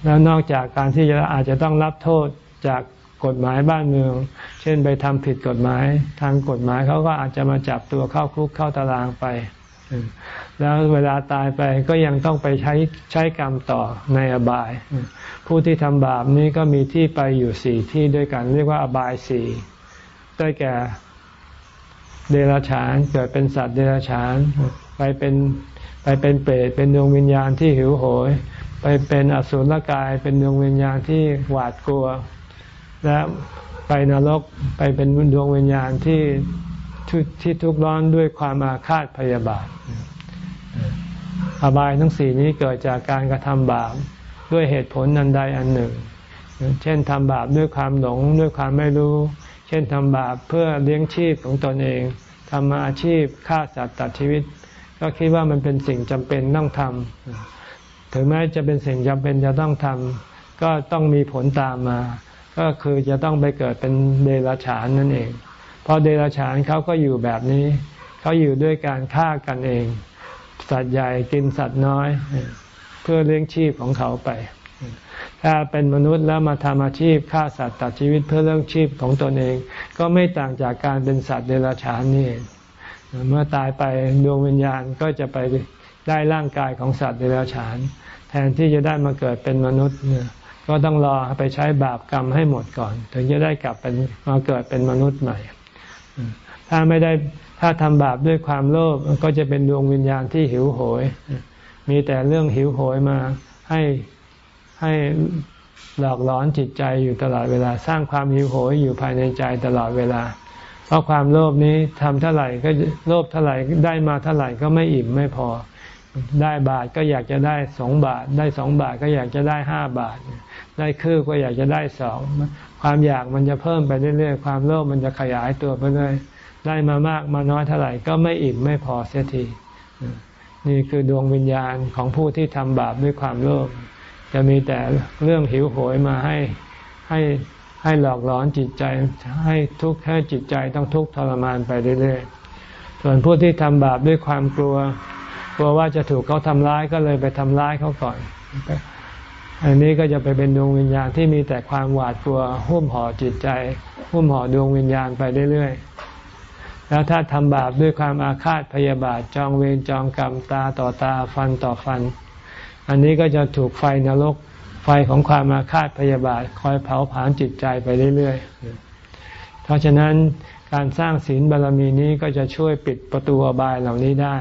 แล้วนอกจากการที่จะอาจจะต้องรับโทษจากกฎหมายบ้านเมือง เช่นไปทำผิดกฎหมาย ทางกฎหมายเขาก็อาจจะมาจับตัวเข้าคุกเข้าตารางไป แล้วเวลาตายไปก็ยังต้องไปใช้ใช้กรรมต่อในอบาย ผู้ที่ทำบาปนี้ก็มีที่ไปอยู่สี่ที่ด้วยกัน เรียกว่าอบายสี่ได้แก่เดรัจฉานเกิดเป็นสัตว์เดรัจฉานไปเป็นไปเป็นเปรตเป็นดวงวิญญาณที่หิวโหย ไปเป็นอสุรกาย เป็นดวงวิญญาณที่หวาดกลัว และไปนรกไปเป็นดวงวิญญาณที่ที่ทุกข์ร้อนด้วยความอาฆาตพยาบาท อบายทั้งสี่นี้เกิดจากการกระทำบาปด้วยเหตุผลนันใดอันหนึ่ง เช่นทำบาปด้วยความหลงด้วยความไม่รู้ เช่นทำบาปเพื่อเลี้ยงชีพของตนเองทำมาอาชีพฆ่าสัตว์ตัดชีวิต ก็คิดว่ามันเป็นสิ่งจำเป็นต้องทำถึงแม้จะเป็นสิ่งจำเป็นจะต้องทำก็ต้องมีผลตามมา ก็คือจะต้องไปเกิดเป็นเดรัจฉานนั่นเอง เพราะเดรัจฉานเขาก็อยู่แบบนี้ เขาอยู่ด้วยการฆ่ากันเอง สัตว์ใหญ่กินสัตว์น้อย เพื่อเลี้ยงชีพของเขาไป ถ้าเป็นมนุษย์แล้วมาทำอาชีพฆ่าสัตว์ตัดชีวิตเพื่อเรื่องชีพของตนเอง ก็ไม่ต่างจากการเป็นสัตว์เดรัจฉานนี่เมื่อตายไปดวงวิญญาณก็จะไปได้ร่างกายของสัตว์เดรัจฉาน แทนที่จะได้มาเกิดเป็นมนุษย์ก็ต้องรอไปใช้บาปกรรมให้หมดก่อน ถึงจะได้กลับเป็นมาเกิดเป็นมนุษย์ใหม่ ถ้าไม่ได้ ถ้าทำบาปด้วยความโลภก็จะเป็นดวงวิญญาณที่หิวโหย มีแต่เรื่องหิวโหยมาให้ให้หลอกหลอนจิตใจอยู่ตลอดเวลา สร้างความหิวโหยอยู่ภายในใจตลอดเวลา เพราะความโลภนี้ทำเท่าไหร่ก็โลภเท่าไหร่ได้มาเท่าไหร่ก็ไม่อิ่มไม่พอ ได้บาทก็อยากจะได้สองบาท ได้สองบาทก็อยากจะได้ห้าบาท ได้คือก็อยากจะได้สองความอยากมันจะเพิ่มไปเรื่อยๆ ความโลภมันจะขยายตัวไปเรื่อย ได้มามากมาน้อยเท่าไหร่ก็ไม่อิ่มไม่พอเสียทีนี่คือดวงวิญญาณของผู้ที่ทำบาปด้วยความโลภจะมีแต่เรื่องหิวโหยมาให้ให้ให้หลอกหลอนจิตใจให้ทุกข์ให้จิตใจต้องทุกข์ทรมานไปเรื่อยๆ ส่วนผู้ที่ทำบาปด้วยความกลัว กลัวว่าจะถูกเขาทำร้ายก็เลยไปทำร้ายเขาก่อน อันนี้ก็จะไปเป็นดวงวิญญาณที่มีแต่ความหวาดกลัวหุ้มห่อจิตใจ หุ้มห่อดวงวิญญาณไปเรื่อยๆ แล้วถ้าทำบาปด้วยความอาฆาตพยาบาทจองเวรจองกรรมตาต่อตาฟันต่อฟัน อันนี้ก็จะถูกไฟนรก ไฟของความอาฆาตพยาบาทคอยเผาผลาญจิตใจไปเรื่อยๆ เพราะฉะนั้นการสร้างศีลบารรมีนี้ก็จะช่วยปิดประตูอบายเหล่านี้ได้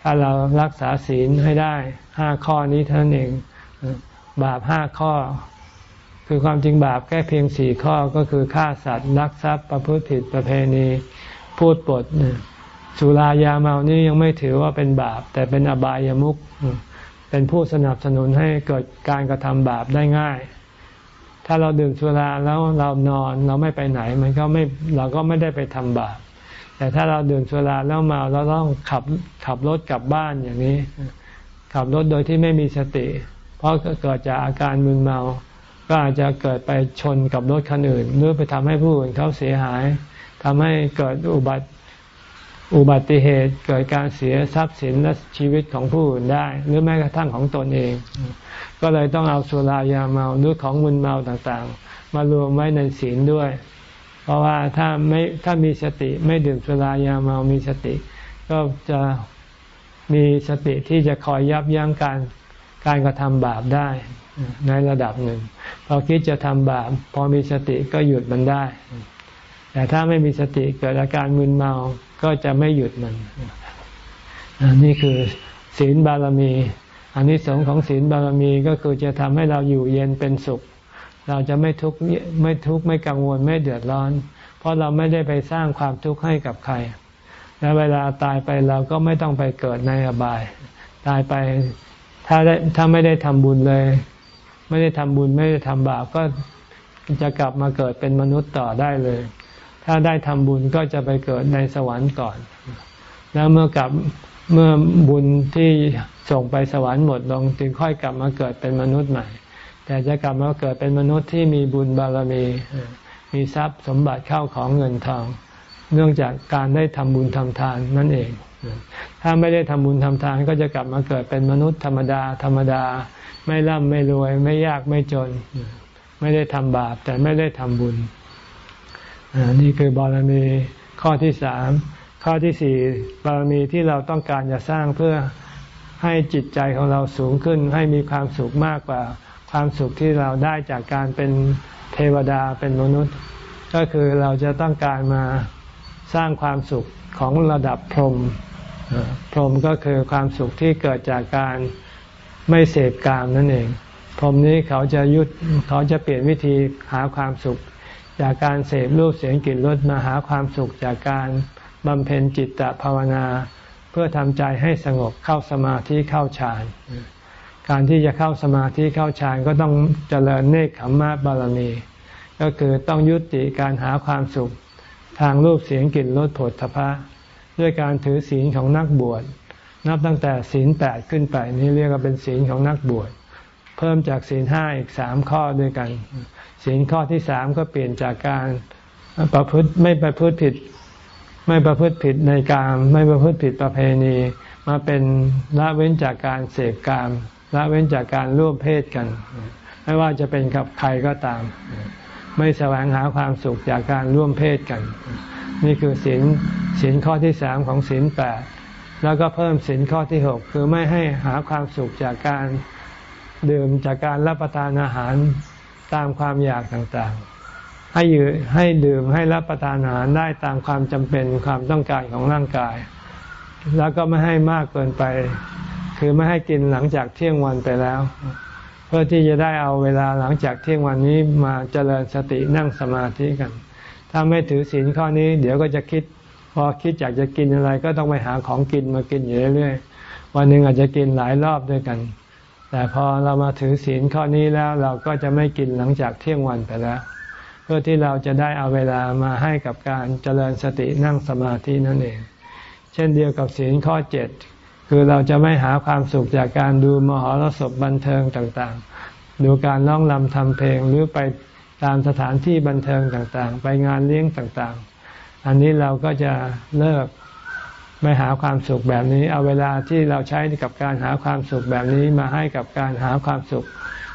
ถ้าเรารักษาศีลให้ได้ห้าข้อนี้เท่านั้นเอง บาปห้าข้อ คือความจริงบาปแค่เพียงสี่ข้อก็คือฆ่าสัตว์ลักทรัพย์ประพฤติผิดประเพณี พูดปดสุรายาเมานี่ยังไม่ถือว่าเป็นบาป แต่เป็นอบายามุขเป็นผู้สนับสนุนให้เกิดการกระทำบาปได้ง่าย ถ้าเราดื่มสุราแล้วเรานอนเราไม่ไปไหน มันก็ไม่เราก็ไม่ได้ไปทำบาป แต่ถ้าเราดื่มสุราแล้วเมาเราต้องขับขับรถกลับบ้านอย่างนี้ ขับรถโดยที่ไม่มีสติ เพราะเกิดจากอาการมึนเมา ก็อาจจะเกิดไปชนกับรถคันอื่นหรือไปทำให้ผู้อื่นเขาเสียหาย ทำให้เกิดอุบัติอุบัติเหตุเกิดการเสียทรัพย์สินและชีวิตของผู้อื่นได้ หรือแม้กระทั่งของตนเอง ก็เลยต้องเอาสุรายาเมาหรือของมึนเมาต่างๆ มารวมไว้ในศีลด้วย เพราะว่าถ้าไม่ถ้ามีสติไม่ดื่มสุรายาเมามีสติ ก็จะมีสติที่จะคอยยับยั้งการการกระทำบาปได้ในระดับหนึ่งพอคิดจะทำบาปพอมีสติก็หยุดมันได้ แต่ถ้าไม่มีสติเกิดอาการมึนเมาก็จะไม่หยุดมันนี่คือศีลบารมีอันนี้สงของศีลบารมีก็คือจะทำให้เราอยู่เย็นเป็นสุข เราจะไม่ทุกข์ไม่ทุกข์ไม่กังวลไม่เดือดร้อน เพราะเราไม่ได้ไปสร้างความทุกข์ให้กับใคร และเวลาตายไปเราก็ไม่ต้องไปเกิดในอบาย ตายไปถ้าได้ถ้าไม่ได้ทำบุญเลย ไม่ได้ทำบุญไม่ได้ทำบาปก็จะกลับมาเกิดเป็นมนุษย์ต่อได้เลย ถ้าได้ทำบุญก็จะไปเกิดในสวรรค์ก่อน แล้วเมื่อกลับเมื่อบุญที่ส่งไปสวรรค์หมดลงจึงค่อยกลับมาเกิดเป็นมนุษย์ใหม่ แต่จะกลับมาเกิดเป็นมนุษย์ที่มีบุญบารมี มีทรัพย์สมบัติเข้าของเงินทอง เนื่องจากการได้ทำบุญทำทานนั่นเอง ถ้าไม่ได้ทำบุญทำทานก็จะกลับมาเกิดเป็นมนุษย์ธรรมดา ธรรมดา ไม่ร่ำไม่รวย ไม่ยากไม่จน ไม่ได้ทำบาปแต่ไม่ได้ทำบุญ นี่คือบารมีข้อที่สามข้อที่สี่บารมีที่เราต้องการจะสร้างเพื่อให้จิตใจของเราสูงขึ้น ให้มีความสุขมากกว่า ความสุขที่เราได้จากการเป็นเทวดาเป็นมนุษย์ ก็คือเราจะต้องการมาสร้างความสุขของระดับพรหมพรหมก็คือความสุขที่เกิดจากการไม่เสพกามนั่นเอง พรหมนี้เขาจะยุดเขาจะเปลี่ยนวิธีหาความสุข จากการเสพรูปเสียงกลิ่นรสมาหาความสุขจากการบำเพ็ญจิตตภาวนา เพื่อทำใจให้สงบเข้าสมาธิเข้าฌานการที่จะเข้าสมาธิเข้าฌานก็ต้องเจริญเนคขมมะบารมี ก็คือต้องยุติการหาความสุขทางรูปเสียงกลิ่นรสผลทพะ ด้วยการถือศีลของนักบวช นับตั้งแต่ศีลแปดขึ้นไป นี่เรียกว่าเป็นศีลของนักบวช เพิ่มจากศีลห้าอีกสามข้อด้วยกัน ศีลข้อที่สามก็เปลี่ยนจากการประพฤติไม่ประพฤติผิด ไม่ประพฤติผิดในการไม่ประพฤติผิดประเพณี มาเป็นละเว้นจากการเสพกามละเว้นจากการร่วมเพศกัน ไม่ว่าจะเป็นกับใครก็ตาม ไม่แสวงหาความสุขจากการร่วมเพศกัน นี่คือศีลศีลข้อที่สามของศีลแปดแล้วก็เพิ่มศีลข้อที่หกคือไม่ให้หาความสุขจากการดื่มจากการรับประทานอาหาร ตามความอยากต่างๆ ให้ยืให้ดื่มให้รับประทานอาหารได้ตามความจำเป็นความต้องการของร่างกาย แล้วก็ไม่ให้มากเกินไป คือไม่ให้กินหลังจากเที่ยงวันไปแล้ว เพื่อที่จะได้เอาเวลาหลังจากเที่ยงวันนี้มาเจริญสตินั่งสมาธิกัน ถ้าไม่ถือศีลข้อนี้ เดี๋ยวก็จะคิดพอคิดอยากจะกินอะไรก็ต้องไปหาของกินมากินอยู่เรื่อยๆวันหนึ่งอาจจะกินหลายรอบด้วยกัน แต่พอเรามาถือศีลข้อนี้แล้วเราก็จะไม่กินหลังจากเที่ยงวันไปแล้ว เพื่อที่เราจะได้เอาเวลามาให้กับการเจริญสตินั่งสมาธินั่นเอง เช่นเดียวกับศีลข้อเจ็ดคือเราจะไม่หาความสุขจากการดูมหรสพบันเทิงต่างๆ ดูการร้องรำทำเพลงหรือไปตามสถานที่บันเทิงต่างๆ ไปงานเลี้ยงต่างๆ อันนี้เราก็จะเลิก ไม่หาความสุขแบบนี้ เอาเวลาที่เราใช้กับการหาความสุขแบบนี้มาให้กับการหาความสุข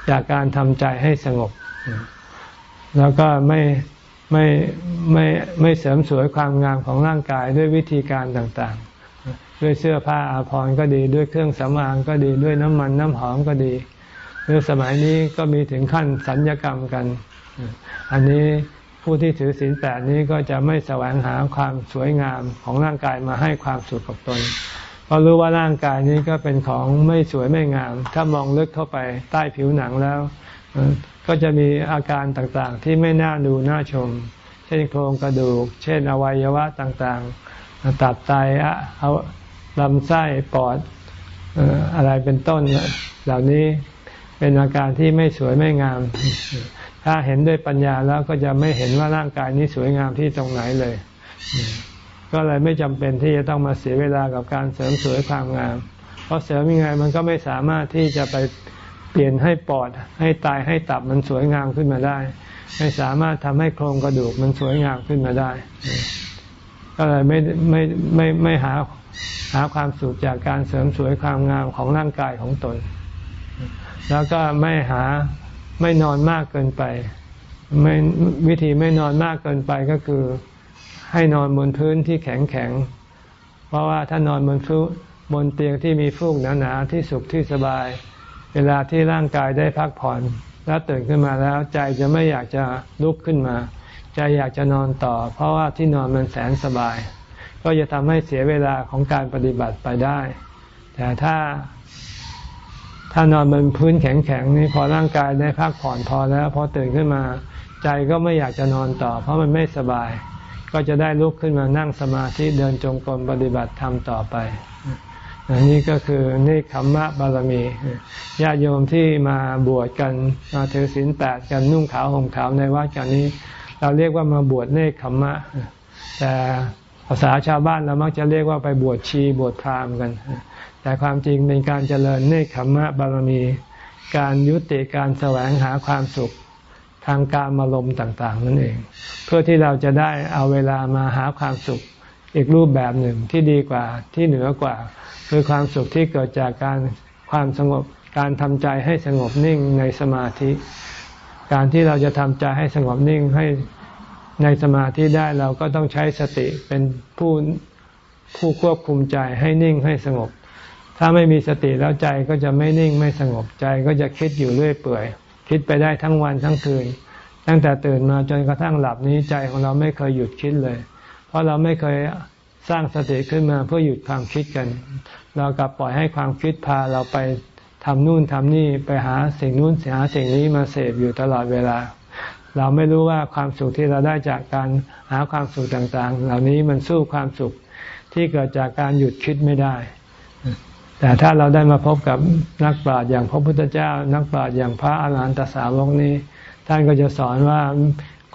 จากการทำใจให้สงบ แล้วก็ไม่ไม่ไม่ไม่เสริมสวยความงามของร่างกายด้วยวิธีการต่างๆ ด้วยเสื้อผ้าอาภรณ์ก็ดีด้วยเครื่องสำอางก็ดีด้วยน้ำมันน้ำหอมก็ดีหรือสมัยนี้ก็มีถึงขั้นสัญญกรรมกัน อันนี้ ผู้ที่ถือศีลแปดนี้ก็จะไม่แสวงหาความสวยงามของร่างกายมาให้ความสุขกับตน เพราะรู้ว่าร่างกายนี้ก็เป็นของไม่สวยไม่งาม ถ้ามองลึกเข้าไปใต้ผิวหนังแล้ว ก็จะมีอาการต่างๆ ที่ไม่น่าดูน่าชม เช่นโครงกระดูก เช่นอวัยวะต่างๆ ตับไตเอาลำไส้ปอดอะไรเป็นต้นเหล่านี้เป็นอาการที่ไม่สวยไม่งาม ถ้าเห็นด้วยปัญญาแล้วก็จะไม่เห็นว่าร่างกายนี้สวยงามที่ตรงไหนเลย ก็เลยไม่จำเป็นที่จะต้องมาเสียเวลากับการเสริมสวยความงาม เพราะเสริมยังไงมันก็ไม่สามารถที่จะไปเปลี่ยนให้ปอดให้ตายให้ตับมันสวยงามขึ้นมาได้ ไม่สามารถทำให้โครงกระดูกมันสวยงามขึ้นมาได้ ก็เลยไม่ไม่ไม่ไม่หาหาความสุขจากการเสริมสวยความงามของร่างกายของตน แล้วก็ไม่หา ไม่นอนมากเกินไปไม่วิธีไม่นอนมากเกินไปก็คือให้นอนบนพื้นที่แข็งแข็งเพราะว่าถ้านอนบนฟูบนเตียงที่มีฟูกหนาๆที่สุขที่สบาย เวลาที่ร่างกายได้พักผ่อน แล้วตื่นขึ้นมาแล้วใจจะไม่อยากจะลุกขึ้นมา ใจอยากจะนอนต่อ เพราะว่าที่นอนมันแสนสบาย ก็จะทำให้เสียเวลาของการปฏิบัติไปได้ แต่ถ้า ถ้านอนบนพื้นแข็งๆนี่พอร่างกายได้พักผ่อนพอแล้วพอตื่นขึ้นมาใจก็ไม่อยากจะนอนต่อ เพราะมันไม่สบาย ก็จะได้ลุกขึ้นมานั่งสมาธิเดินจงกรมปฏิบัติธรรมต่อไปอันนี้ก็คือนี่คัมมะบารมีญาติโยมที่มาบวชกันมาถือศีลแปดกันนุ่งขาวห่มขาวในวัดกันนี้ เราเรียกว่ามาบวชเนคขมมะ แต่ภาษาชาวบ้านเรามักจะเรียกว่าไปบวชชีบวชพราหมณ์กัน แต่ความจริงเป็นการเจริญเนคขมะบารมี การยุติการแสวงหาความสุขทางการมารมต่าง ๆ นั่นเอง เพื่อที่เราจะได้เอาเวลามาหาความสุขอีกรูปแบบหนึ่งที่ดีกว่าที่เหนือกว่า คือความสุขที่เกิดจากการความสงบการทำใจให้สงบนิ่งในสมาธิ การที่เราจะทำใจให้สงบนิ่งให้ในสมาธิได้เราก็ต้องใช้สติเป็นผู้ผู้ควบคุมใจให้นิ่งให้สงบ ถ้าไม่มีสติแล้วใจก็จะไม่นิ่งไม่สงบใจก็จะคิดอยู่เรื่อยเปื่อย คิดไปได้ทั้งวันทั้งคืน ตั้งแต่ตื่นมาจนกระทั่งหลับนี้ใจของเราไม่เคยหยุดคิดเลย เพราะเราไม่เคยสร้างสติขึ้นมาเพื่อหยุดความคิดกัน เรากลับปล่อยให้ความคิดพาเราไปทำนู่นทำนี่ไปหาสิ่งนู่นหาสิ่งนี้มาเสพอยู่ตลอดเวลา เราไม่รู้ว่าความสุขที่เราได้จากการหาความสุขต่างๆ เหล่านี้มันสู้ความสุขที่เกิดจากการหยุดคิดไม่ได้ แต่ถ้าเราได้มาพบกับนักปราชญ์อย่างพระพุทธเจ้า นักปราชญ์อย่างพระอาหารหันตสาวกนี้ ท่านก็จะสอนว่า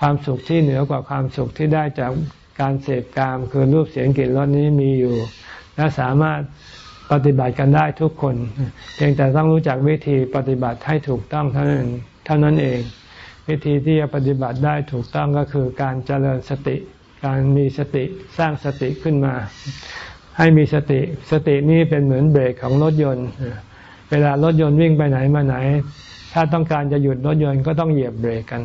ความสุขที่เหนือกว่าความสุขที่ได้จากการเสพกามคือรูปเสียงกลิ่นรสนี้มีอยู่ และสามารถปฏิบัติกันได้ทุกคน เพียงแต่ต้องรู้จักวิธีปฏิบัติให้ถูกต้องเท่านั้นเท่านั้นเอง วิธีที่จะปฏิบัติได้ถูกต้องก็คือการเจริญสติ การมีสติสร้างสติขึ้นมา ให้มีสติ สตินี้เป็นเหมือนเบรกของรถยนต์ เวลารถยนต์วิ่งไปไหนมาไหน ถ้าต้องการจะหยุดรถยนต์ก็ต้องเหยียบเบรกกัน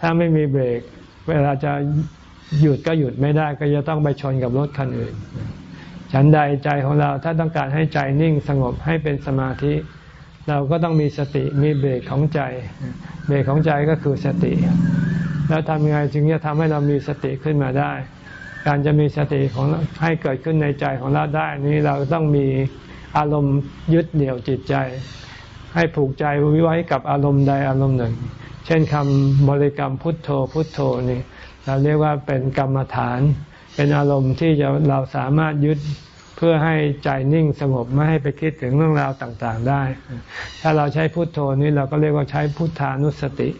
ถ้าไม่มีเบรก เวลาจะหยุดก็หยุดไม่ได้ก็จะต้องไปชนกับรถคันอื่น ฉันใดใจของเราถ้าต้องการให้ใจนิ่งสงบให้เป็นสมาธิ เราก็ต้องมีสติมีเบรกของใจ เบรกของใจก็คือสติ แล้วทำยังไงจึงจะทำให้เรามีสติขึ้นมาได้ การจะมีสติของให้เกิดขึ้นในใจของเราได้นี้เราต้องมีอารมณ์ยึดเหนี่ยวจิตใจ ให้ผูกใจไว้กับอารมณ์ใดอารมณ์หนึ่ง เช่นคำบริกรรมพุทโธพุทโธนี่เราเรียกว่าเป็นกรรมฐาน เป็นอารมณ์ที่เราสามารถยึดเพื่อให้ใจนิ่งสงบไม่ให้ไปคิดถึงเรื่องราวต่างๆได้ ถ้าเราใช้พุทโธนี้เราก็เรียกว่าใช้พุทธานุสติ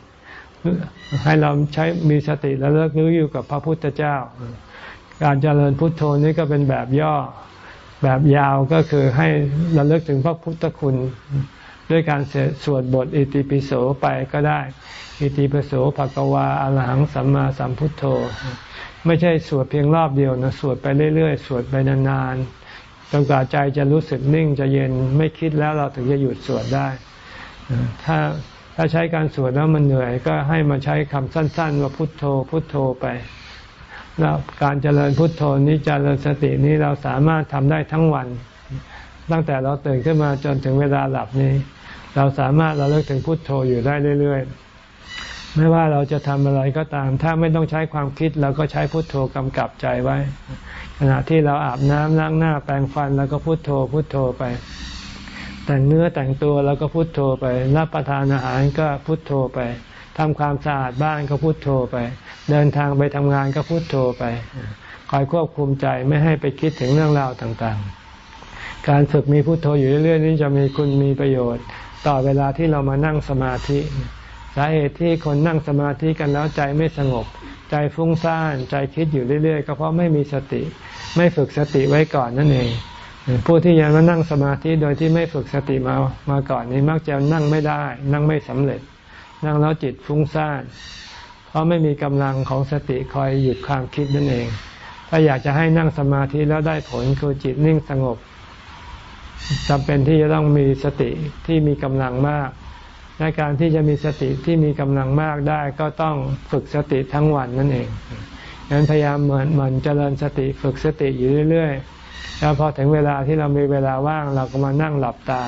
ให้เราใช้มีสติแล้วเลิกนึกอยู่กับพระพุทธเจ้า การเจริญพุทโธนี่ก็เป็นแบบย่อแบบยาวก็คือให้ระลึกถึงพระพุทธคุณ ด้วยการสวดบทอิติปิโสไปก็ได้ อิติปิโสภะกวาอรหังสัมมาสัมพุทโธ ไม่ใช่สวดเพียงรอบเดียวนะสวดไปเรื่อยๆ สวดไปนานๆจนกว่าใจจะรู้สึกนิ่งจะเย็นไม่คิดแล้วเราถึงจะหยุดสวดได้ ถ้าถ้าใช้การสวดแล้วมันเหนื่อย ก็ให้มาใช้คำสั้น ๆ ว่าพุทโธพุทโธไป แล้วการเจริญพุทโธนี้เจริญสตินี้เราสามารถทำได้ทั้งวัน ตั้งแต่เราตื่นขึ้นมาจนถึงเวลาหลับนี้ เราสามารถเราเลิกถึงพุทโธอยู่ได้เรื่อย ๆ ไม่ว่าเราจะทำอะไรก็ตาม ถ้าไม่ต้องใช้ความคิดเราก็ใช้พุทโธกำกับใจไว้ ขณะที่เราอาบน้ำล้างหน้าแปรงฟันแล้วก็พุทโธพุทโธไป แต่งเนื้อแต่งตัวแล้วก็พุทโธไป รับประทานอาหารก็พุทโธไปทำความสะอาดบ้านก็พุโทโธไป เดินทางไปทำงานก็พุโทโธไป คอยควบคุมใจไม่ให้ไปคิดถึงเรื่องราวต่างๆ การฝึกมีพุโทโธอยู่เรื่อยๆนี้จะมีคุณมีประโยชน์ ต่อเวลาที่เรามานั่งสมาธิสาเหตุที่คนนั่งสมาธิกันแล้วใจไม่สงบ ใจฟุ้งซ่านใจคิดอยู่เรื่อยๆ ก็เพราะไม่มีสติ ไม่ฝึกสติไว้ก่อนนั่นเองผู้ที่ยังมานั่งสมาธิโดยที่ไม่ฝึกสติมามาก่อนนี้มักจะนั่งไม่ได้ นั่งไม่สำเร็จ นั่งแล้วจิตฟุ้งซ่าน เพราะไม่มีกำลังของสติคอยหยุดความคิดนั่นเอง ถ้าอยากจะให้นั่งสมาธิแล้วได้ผลคือจิตนิ่งสงบจำเป็นที่จะต้องมีสติที่มีกำลังมาก ในการที่จะมีสติที่มีกำลังมากได้ก็ต้องฝึกสติทั้งวันนั่นเองงั้นพยายามเหมือนมันเจริญสติฝึกสติอยู่เรื่อยๆ แล้วพอถึงเวลาที่เรามีเวลาว่างเราก็มานั่งหลับตา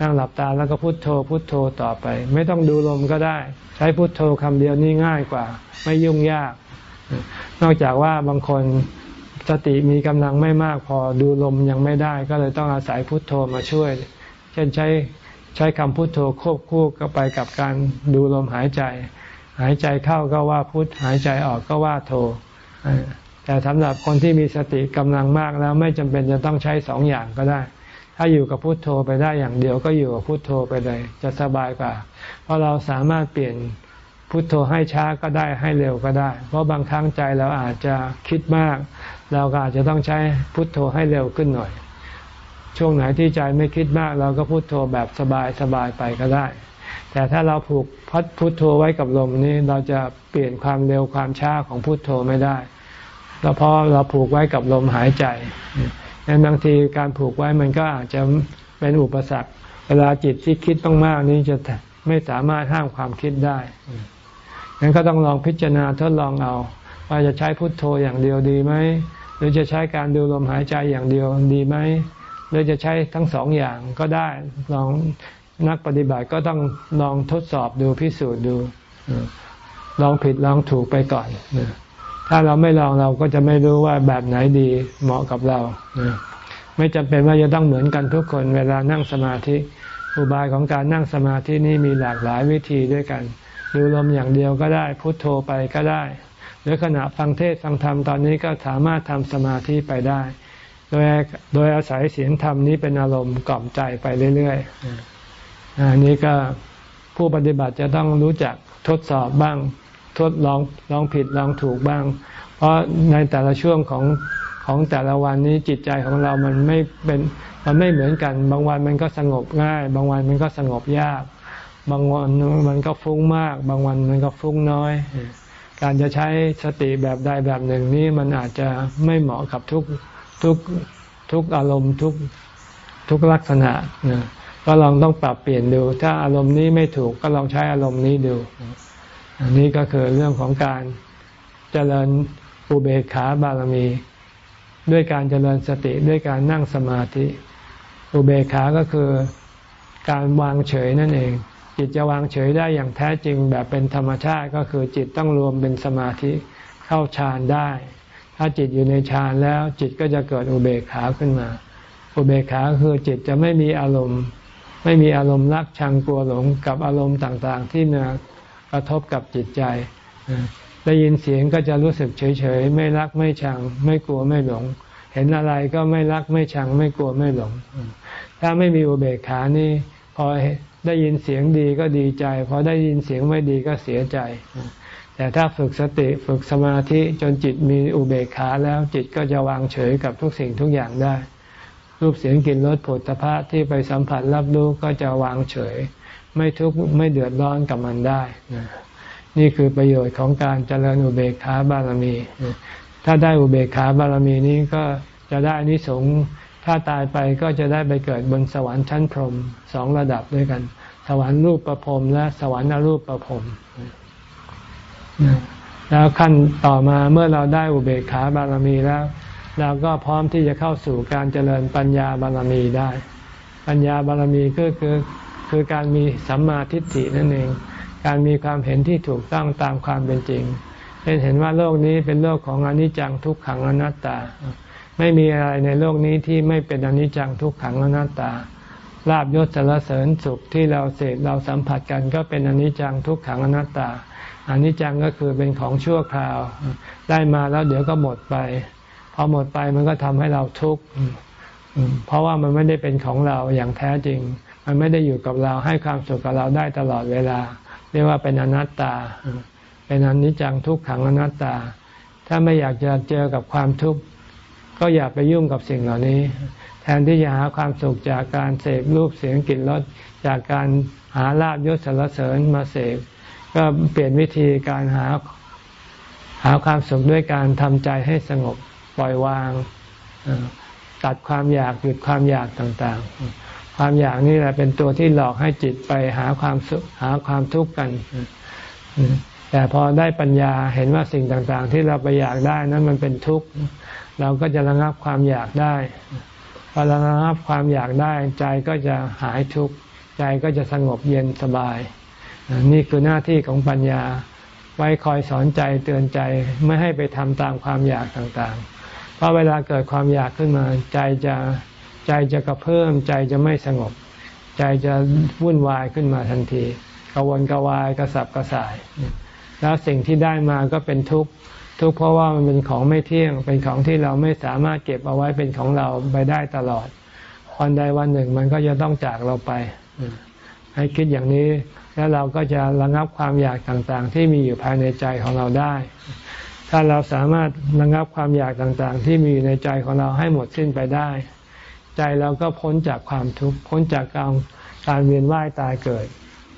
นั่งหลับตาแล้วก็พุโทโธพุโทโธต่อไป ไม่ต้องดูลมก็ได้ ใช้พุโทโธคำเดียวนี่ง่ายกว่า ไม่ยุ่งยาก นอกจากว่าบางคนสติมีกำลังไม่มากพอดูลมยังไม่ได้ ก็เลยต้องอาศัยพุโทโธมาช่วย เช่นใช้ใช้คำพุโทโธควบคู่ก็ไปกับการดูลมหายใจ หายใจเข้าก็ว่าพุทหายใจออกก็ว่าโธแต่สำหรับคนที่มีสติกำลังมากแล้วไม่จำเป็นจะต้องใช้สองอย่างก็ได้ ถ้าอยู่กับพุทโธไปได้อย่างเดียวก็อยู่กับพุทโธไปเลย จะสบายกว่า เพราะเราสามารถเปลี่ยนพุทโธให้ช้าก็ได้ให้เร็วก็ได้ เพราะบางครั้งใจเราอาจจะคิดมาก เราก็อาจจะต้องใช้พุทโธให้เร็วขึ้นหน่อย ช่วงไหนที่ใจไม่คิดมากเราก็พุทโธแบบสบายสบายไปก็ได้ แต่ถ้าเราผูกพัดพุทโธไว้กับลมนี้เราจะเปลี่ยนความเร็วความช้าของพุทโธไม่ได้เพราะเราผูกไว้กับลมหายใจ งั้นบางทีการผูกไว้มันก็อาจจะเป็นอุปสรรค เวลาจิตที่คิดต้องมากนี้จะไม่สามารถห้ามความคิดได้งั้นก็ต้องลองพิจารณาทดลองเอา ว่าจะใช้พุทโธอย่างเดียวดีไหมหรือจะใช้การดูลมหายใจอย่างเดียวดีไหมหรือจะใช้ทั้งสองอย่างก็ได้ลองนักปฏิบัติก็ต้องลองทดสอบดูพิสูจน์ดู ลองผิดลองถูกไปก่อน ถ้าเราไม่ลองเราก็จะไม่รู้ว่าแบบไหนดีเหมาะกับเรา ไม่จำเป็นว่าจะต้องเหมือนกันทุกคนเวลานั่งสมาธิอุบายของการนั่งสมาธินี้มีหลากหลายวิธีด้วยกัน ดูลมอย่างเดียวก็ได้พุทโธไปก็ได้ หรือขณะฟังเทศฟังธรรมตอนนี้ก็สามารถทำสมาธิไปได้ โดยโดยอาศัยเสียงธรรมนี้เป็นอารมณ์กล่อมใจไปเรื่อยๆอันนี้ก็ผู้ปฏิบัติจะต้องรู้จักทดสอบบ้าง ทดลองลองผิดลองถูกบ้าง เพราะในแต่ละช่วงของของแต่ละวันนี้จิตใจของเรามันไม่เป็นมันไม่เหมือนกัน บางวันมันก็สงบง่าย บางวันมันก็สงบยาก บางวันมันก็ฟุ้งมาก บางวันมันก็ฟุ้งน้อย การจะใช้สติแบบใดแบบหนึ่งนี้มันอาจจะไม่เหมาะกับทุกทุกทุกอารมณ์ทุกทุกลักษณะก็ลองต้องปรับเปลี่ยนดู ถ้าอารมณ์นี้ไม่ถูกก็ลองใช้อารมณ์นี้ดู อันนี้ก็คือเรื่องของการเจริญอุเบกขาบารมี ด้วยการเจริญสติด้วยการนั่งสมาธิ อุเบกขาก็คือการวางเฉยนั่นเอง จิตจะวางเฉยได้อย่างแท้จริงแบบเป็นธรรมชาติก็คือจิตต้องรวมเป็นสมาธิเข้าฌานได้ ถ้าจิตอยู่ในฌานแล้วจิตก็จะเกิดอุเบกขาขึ้นมา อุเบกขาคือจิตจะไม่มีอารมณ์ ไม่มีอารมณ์รักชังกลัวหลงกับอารมณ์ต่างๆ ที่เนื้อ กระทบกับจิตใจ ได้ยินเสียงก็จะรู้สึกเฉยๆ ไม่รักไม่ชัง ไม่กลัวไม่หลง เห็นอะไรก็ไม่รักไม่ชัง ไม่กลัวไม่หลง ถ้าไม่มีอุเบกขานี่พอได้ยินเสียงดีก็ดีใจ พอได้ยินเสียงไม่ดีก็เสียใจ แต่ถ้าฝึกสติฝึกสมาธิจนจิตมีอุเบกขาแล้วจิตก็จะวางเฉยกับทุกสิ่งทุกอย่างได้ รูปเสียงกลิ่นรสผลตภะที่ไปสัมผัสรับรู้ก็จะวางเฉย ไม่ทุกข์ไม่เดือดร้อนกับมันได้นี่คือประโยชน์ของการเจริญอุเบกขาบารมี ถ้าได้อุเบกขาบารมีนี้ก็จะได้นิสงถ้าตายไปก็จะได้ไปเกิดบนสวรรค์ชั้นพรหมสองระดับด้วยกัน สวรรค์รูปประพรมและสวรรค์อรูปประพรมแล้วขั้นต่อมาเมื่อเราได้อุเบกขาบารมีแล้วเราก็พร้อมที่จะเข้าสู่การเจริญปัญญาบารมีได้ ปัญญาบารมีก็คือ คือการมีสัมมาทิฏฐินั่นเอง การมีความเห็นที่ถูกต้องตามความเป็นจริงเช่นเห็นว่าโลกนี้เป็นโลกของอนิจจังทุกขังอนัตตา ไม่มีอะไรในโลกนี้ที่ไม่เป็นอนิจจังทุกขังอนัตตาลาบยศสารเสริญสุขที่เราเสพเราสัมผัสกันก็เป็นอนิจจังทุกขังอนัตตาอนิจจังก็คือเป็นของชั่วคราว ได้มาแล้วเดี๋ยวก็หมดไป พอหมดไปมันก็ทำให้เราทุกข์เพราะว่ามันไม่ได้เป็นของเราอย่างแท้จริง มันไม่ได้อยู่กับเราให้ความสุขกับเราได้ตลอดเวลา เรียกว่าเป็นอนัตตา เป็นอนิจจังทุกขังอนัตตา ถ้าไม่อยากจะเจอกับความทุกข์ก็อย่าไปยุ่งกับสิ่งเหล่านี้ แทนที่จะหาความสุขจากการเสพรูปเสียงกลิ่นรสจากการหาลาบยศสรรเสริญมาเสพก็เปลี่ยนวิธีการหาหาความสุขด้วยการทำใจให้สงบปล่อยวางตัดความอยากหยุดความอยากต่างๆ ความอยากนี่แหละเป็นตัวที่หลอกให้จิตไปหาความสุขหาความทุกข์กันแต่พอได้ปัญญาเห็นว่าสิ่งต่างๆ ที่เราไปอยากได้นั้นมันเป็นทุกข์เราก็จะระงับความอยากได้พอระงับความอยากได้ใจก็จะหายทุกข์ใจก็จะสงบเย็นสบาย นี่คือหน้าที่ของปัญญา ไว้คอยสอนใจเตือนใจไม่ให้ไปทำตามความอยากต่างๆ เพราะเวลาเกิดความอยากขึ้นมาใจจะ ใจจะกระเพิ่มใจจะไม่สงบ ใจจะวุ่นวายขึ้นมาทันทีกวนกวายกระสับกระส่าย แล้วสิ่งที่ได้มาก็เป็นทุกข์ทุกข์เพราะว่ามันเป็นของไม่เที่ยง เป็นของที่เราไม่สามารถเก็บเอาไว้เป็นของเราไปได้ตลอด วันใดวันหนึ่งมันก็จะต้องจากเราไป ให้คิดอย่างนี้แล้วเราก็จะระงับความอยากต่างๆ ที่มีอยู่ภายในใจของเราได้ ถ้าเราสามารถระงับความอยากต่างๆ ที่มีอยู่ในใจของเราให้หมดสิ้นไปได้ ใจเราก็พ้นจากความทุกข์พ้นจากการการเวียนว่ายตายเกิด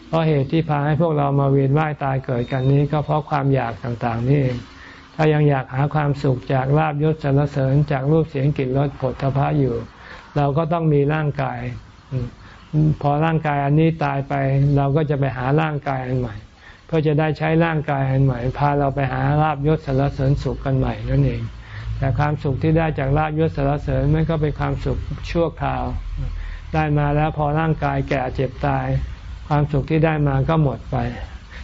เพราะเหตุที่พาให้พวกเรามาเวียนว่ายตายเกิดกันนี้ ก็เพราะความอยากต่างๆนี่เอง ถ้ายังอยากหาความสุขจากลาบยศสรรเสริญจากรูปเสียงกลิ่นรสผลทพะอยู่ เราก็ต้องมีร่างกาย พอร่างกายอันนี้ตายไป เราก็จะไปหาร่างกายอันใหม่ เพื่อจะได้ใช้ร่างกายอันใหม่ พาเราไปหาลาบยศสารเสริญสุขกันใหม่นั่นเอง แต่ความสุขที่ได้จากลาบยศสารเสริญมันก็เป็นความสุขชั่วคราว ได้มาแล้วพอร่างกายแก่เจ็บตาย ความสุขที่ได้มาก็หมดไป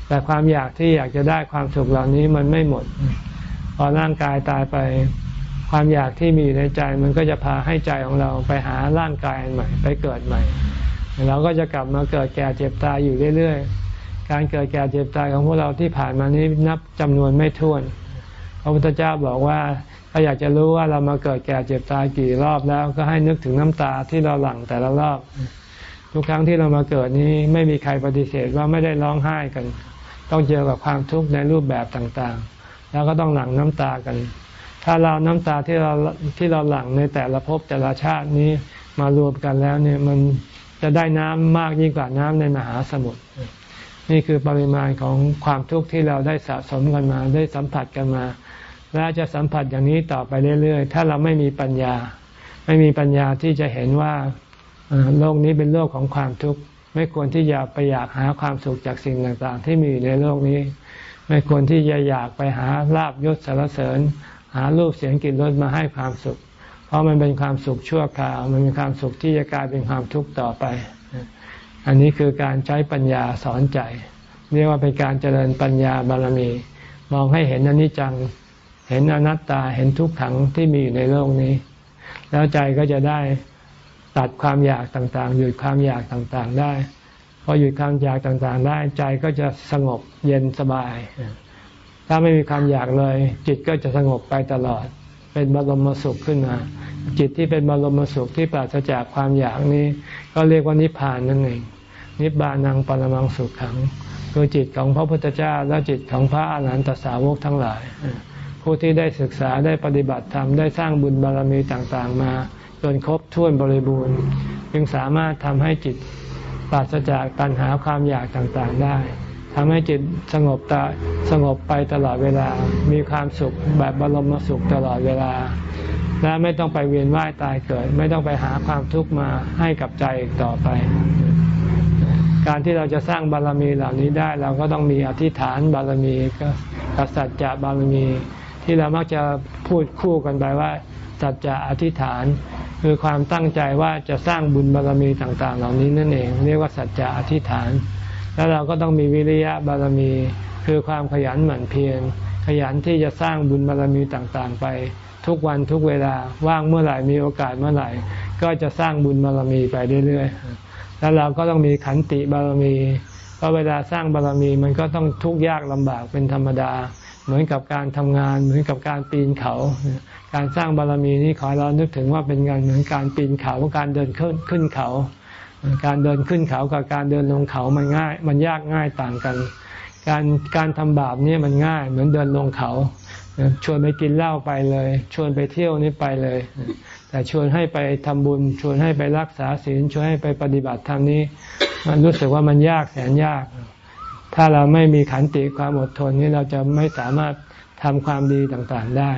แต่ความอยากที่อยากจะได้ความสุขเหล่านี้มันไม่หมด พอร่างกายตายไป ความอยากที่มีอยู่ในใจมันก็จะพาให้ใจของเราไปหาร่างกายอันใหม่ ไปเกิดใหม่ เราก็จะกลับมาเกิดแก่เจ็บตายอยู่เรื่อยๆ การเกิดแก่เจ็บตายของพวกเราที่ผ่านมานี้นับจำนวนไม่ถ้วน พระพุทธเจ้าบอกว่า ถ้าอยากจะรู้ว่าเรามาเกิดแก่เจ็บตายกี่รอบแล้ว ก็ให้นึกถึงน้ำตาที่เราหลั่งแต่ละรอบ ทุกครั้งที่เรามาเกิดนี้ไม่มีใครปฏิเสธว่าไม่ได้ร้องไห้กัน ต้องเจอกับความทุกข์ในรูปแบบต่างๆ แล้วก็ต้องหลั่งน้ำตากัน ถ้าเราน้ำตาที่เราที่เราหลั่งในแต่ละภพแต่ละชาตินี้มารวมกันแล้วเนี่ยมันจะได้น้ำมากยิ่งกว่าน้ำในมหาสมุทรนี่คือปริมาณของความทุกข์ที่เราได้สะสมกันมา ได้สัมผัสกันมา และจะสัมผัสอย่างนี้ต่อไปเรื่อยๆ ถ้าเราไม่มีปัญญา ไม่มีปัญญาที่จะเห็นว่าโลกนี้เป็นโลกของความทุกข์ ไม่ควรที่จะไปอยากหาความสุขจากสิ่งต่างๆ ที่มีอยู่ในโลกนี้ ไม่ควรที่จะอยากไปหาลาบยศสารเสริญ หารูปเสียงกลิ่นรสมาให้ความสุข เพราะมันเป็นความสุขชั่วคราว มันเป็นความสุขที่จะกลายเป็นความทุกข์ต่อไป อันนี้คือการใช้ปัญญาสอนใจ เรียกว่าเป็นการเจริญปัญญาบารมี มองให้เห็นอนิจจัง เห็นอนัตตาเห็นทุกขังที่มีอยู่ในโลกนี้ แล้วใจก็จะได้ตัดความอยากต่างๆ หยุดความอยากต่างๆได้พอหยุดความอยากต่างๆ ได้ใจก็จะสงบเย็นสบาย ถ้าไม่มีความอยากเลย จิตก็จะสงบไปตลอด เป็นบรมสุขขึ้นมา จิตที่เป็นบรมสุขที่ปราศจากความอยากนี้ ก็เรียกว่านิพพานนั่นเองนิบานังปรมังสุขขังคือจิตของพระพุทธเจ้าและจิตของพระอรหันตสาวกทั้งหลาย ผู้ที่ได้ศึกษาได้ปฏิบัติธรรมได้สร้างบุญบารมีต่างๆ มาจนครบถ้วนบริบูรณ์จึงสามารถทำให้จิตปราศจากตัณหาความอยากต่างๆได้ทำให้จิตสงบตาสงบไปตลอดเวลา มีความสุขแบบบรมสุขตลอดเวลา และไม่ต้องไปเวียนว่ายตายเกิด ไม่ต้องไปหาความทุกข์มาให้กับใจอีกต่อไป การที่เราจะสร้างบารมีเหล่านี้ได้ เราก็ต้องมีอธิษฐานบารมีก็สัจจะบารมี ที่เรามักจะพูดคู่กันไปว่าสัจจะอธิษฐาน คือความตั้งใจว่าจะสร้างบุญบารรมีต่าง ๆ เหล่านี้นั่นเอง เรียกว่าสัจจะอธิษฐาน แล้วเราก็ต้องมีวิริยะบารมี คือความขยันหมั่นเพียรขยันที่จะสร้างบุญบารรมีต่างๆ ไป ทุกวันทุกเวลาว่างเมื่อไหร่มีโอกาสเมื่อไหร่ ก็จะสร้างบุญบารรมีไปเรื่อยๆแล้วเราก็ต้องมีขันติบารมีเพราะเวลาสร้างบารรมีมันก็ต้องทุกข์ยากลำบากเป็นธรรมดา เหมือนกับการทำงาน เหมือนกับการปีนเขา การสร้างบารมีนี้ขอเรานึกถึงว่าเป็นงานเหมือนการปีนเขาการเดินขึ้นขึ้นเขา การเดินขึ้นเขากับการเดินลงเขามันง่าย มันยากง่ายต่างกัน การการทำบาปนี่มันง่าย เหมือนเดินลงเขา ชวนไปกินเหล้าไปเลย ชวนไปเที่ยวนี่ไปเลย แต่ชวนให้ไปทำบุญ ชวนให้ไปรักษาศีลชวนให้ไปปฏิบัติธรรมนี้ มันรู้สึกว่ามันยากแสนยาก ถ้าเราไม่มีขันติความอดทนนี้เราจะไม่สามารถทำความดีต่างๆได้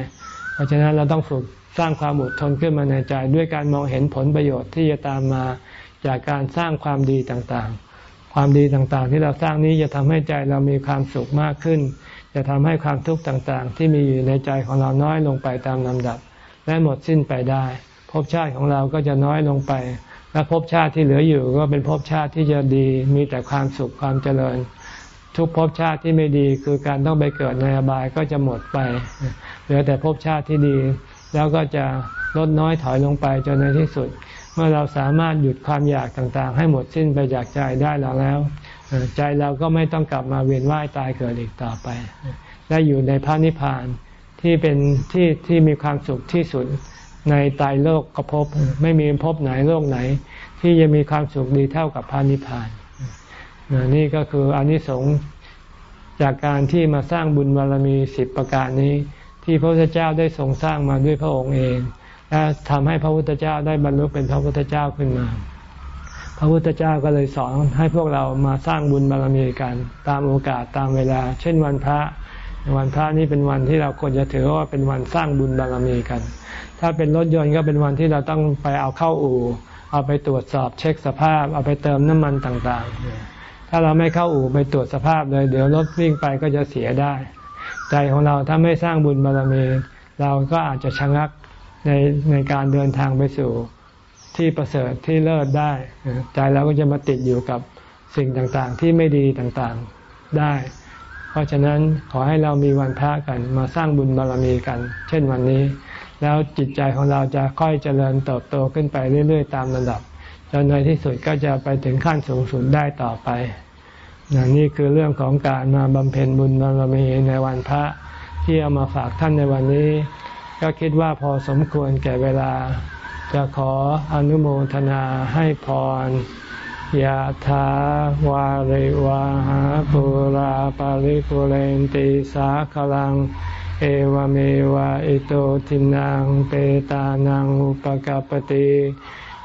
เพราะฉะนั้นเราต้องฝึกสร้างความอดทนขึ้นมาในใจ ด้วยการมองเห็นผลประโยชน์ที่จะตามมาจากการสร้างความดีต่างๆ ความดีต่างๆ ที่เราสร้างนี้จะทำให้ใจเรามีความสุขมากขึ้น จะทำให้ความทุกข์ต่างๆ ที่มีอยู่ในใจของเราน้อยลงไปตามลำดับ และหมดสิ้นไปได้ภพชาติของเราก็จะน้อยลงไป และภพชาติที่เหลืออยู่ก็เป็นภพชาติที่จะดีมีแต่ความสุขความเจริญ ทุกภพชาติที่ไม่ดีคือการต้องไปเกิดในอบายก็จะหมดไป เหลือแต่ภพชาติที่ดี แล้วก็จะลดน้อยถอยลงไปจนในที่สุด เมื่อเราสามารถหยุดความอยากต่างๆ ให้หมดสิ้นไปจากใจได้แล้วแล้ว ใจเราก็ไม่ต้องกลับมาเวียนว่ายตายเกิดอีกต่อไป ได้อยู่ในพระนิพพานที่เป็นที่ที่มีความสุขที่สุดในตายโลกกภพบไม่มีภพไหนโลกไหน ที่จะมีความสุขดีเท่ากับพระนิพพาน นี่ก็คืออนิสงส์จากการที่มาสร้างบุญบารมีสิบประการนี้ ที่พระพุทธเจ้าได้ทรงสร้างมาด้วยพระองค์เอง และทำให้พระพุทธเจ้าได้บรรลุเป็นพระพุทธเจ้าขึ้นมา พระพุทธเจ้าก็เลยสอนให้พวกเรามาสร้างบุญบารมีกัน ตามโอกาสตามเวลา เช่นวันพระ วันพระนี้เป็นวันที่เราควรจะถือว่าเป็นวันสร้างบุญบารมีกัน ถ้าเป็นรถยนต์ก็เป็นวันที่เราต้องไปเอาเข้าอู่ เอาไปตรวจสอบเช็คสภาพ เอาไปเติมน้ำมันต่าง ๆ ถ้าเราไม่เข้าอู่ไปตรวจสภาพเลย เดี๋ยวรถวิ่งไปก็จะเสียได้ ใจของเราถ้าไม่สร้างบุญบารมี เราก็อาจจะชะงักในในการเดินทางไปสู่ที่ประเสริฐที่เลิศได้ ใจเราก็จะมาติดอยู่กับสิ่งต่างๆ ที่ไม่ดีต่างๆได้ เพราะฉะนั้นขอให้เรามีวันพระกัน มาสร้างบุญบารมีกัน เช่นวันนี้ แล้วจิตใจของเราจะค่อยเจริญเติบโตขึ้นไปเรื่อย ๆ ตามระดับ จนในที่สุดก็จะไปถึงขั้นสูงสุดได้ต่อไปนี่คือเรื่องของการมาบำเพ็ญบุญบารมีในวันพระที่เอามาฝากท่านในวันนี้ ก็คิดว่าพอสมควรแก่เวลา จะขออนุโมทนาให้พรยะถาวาริวาหาปุราปาริปุเรนติสาคลัง เอวเมวะอิโตทินังเปตานังอุปกาปติ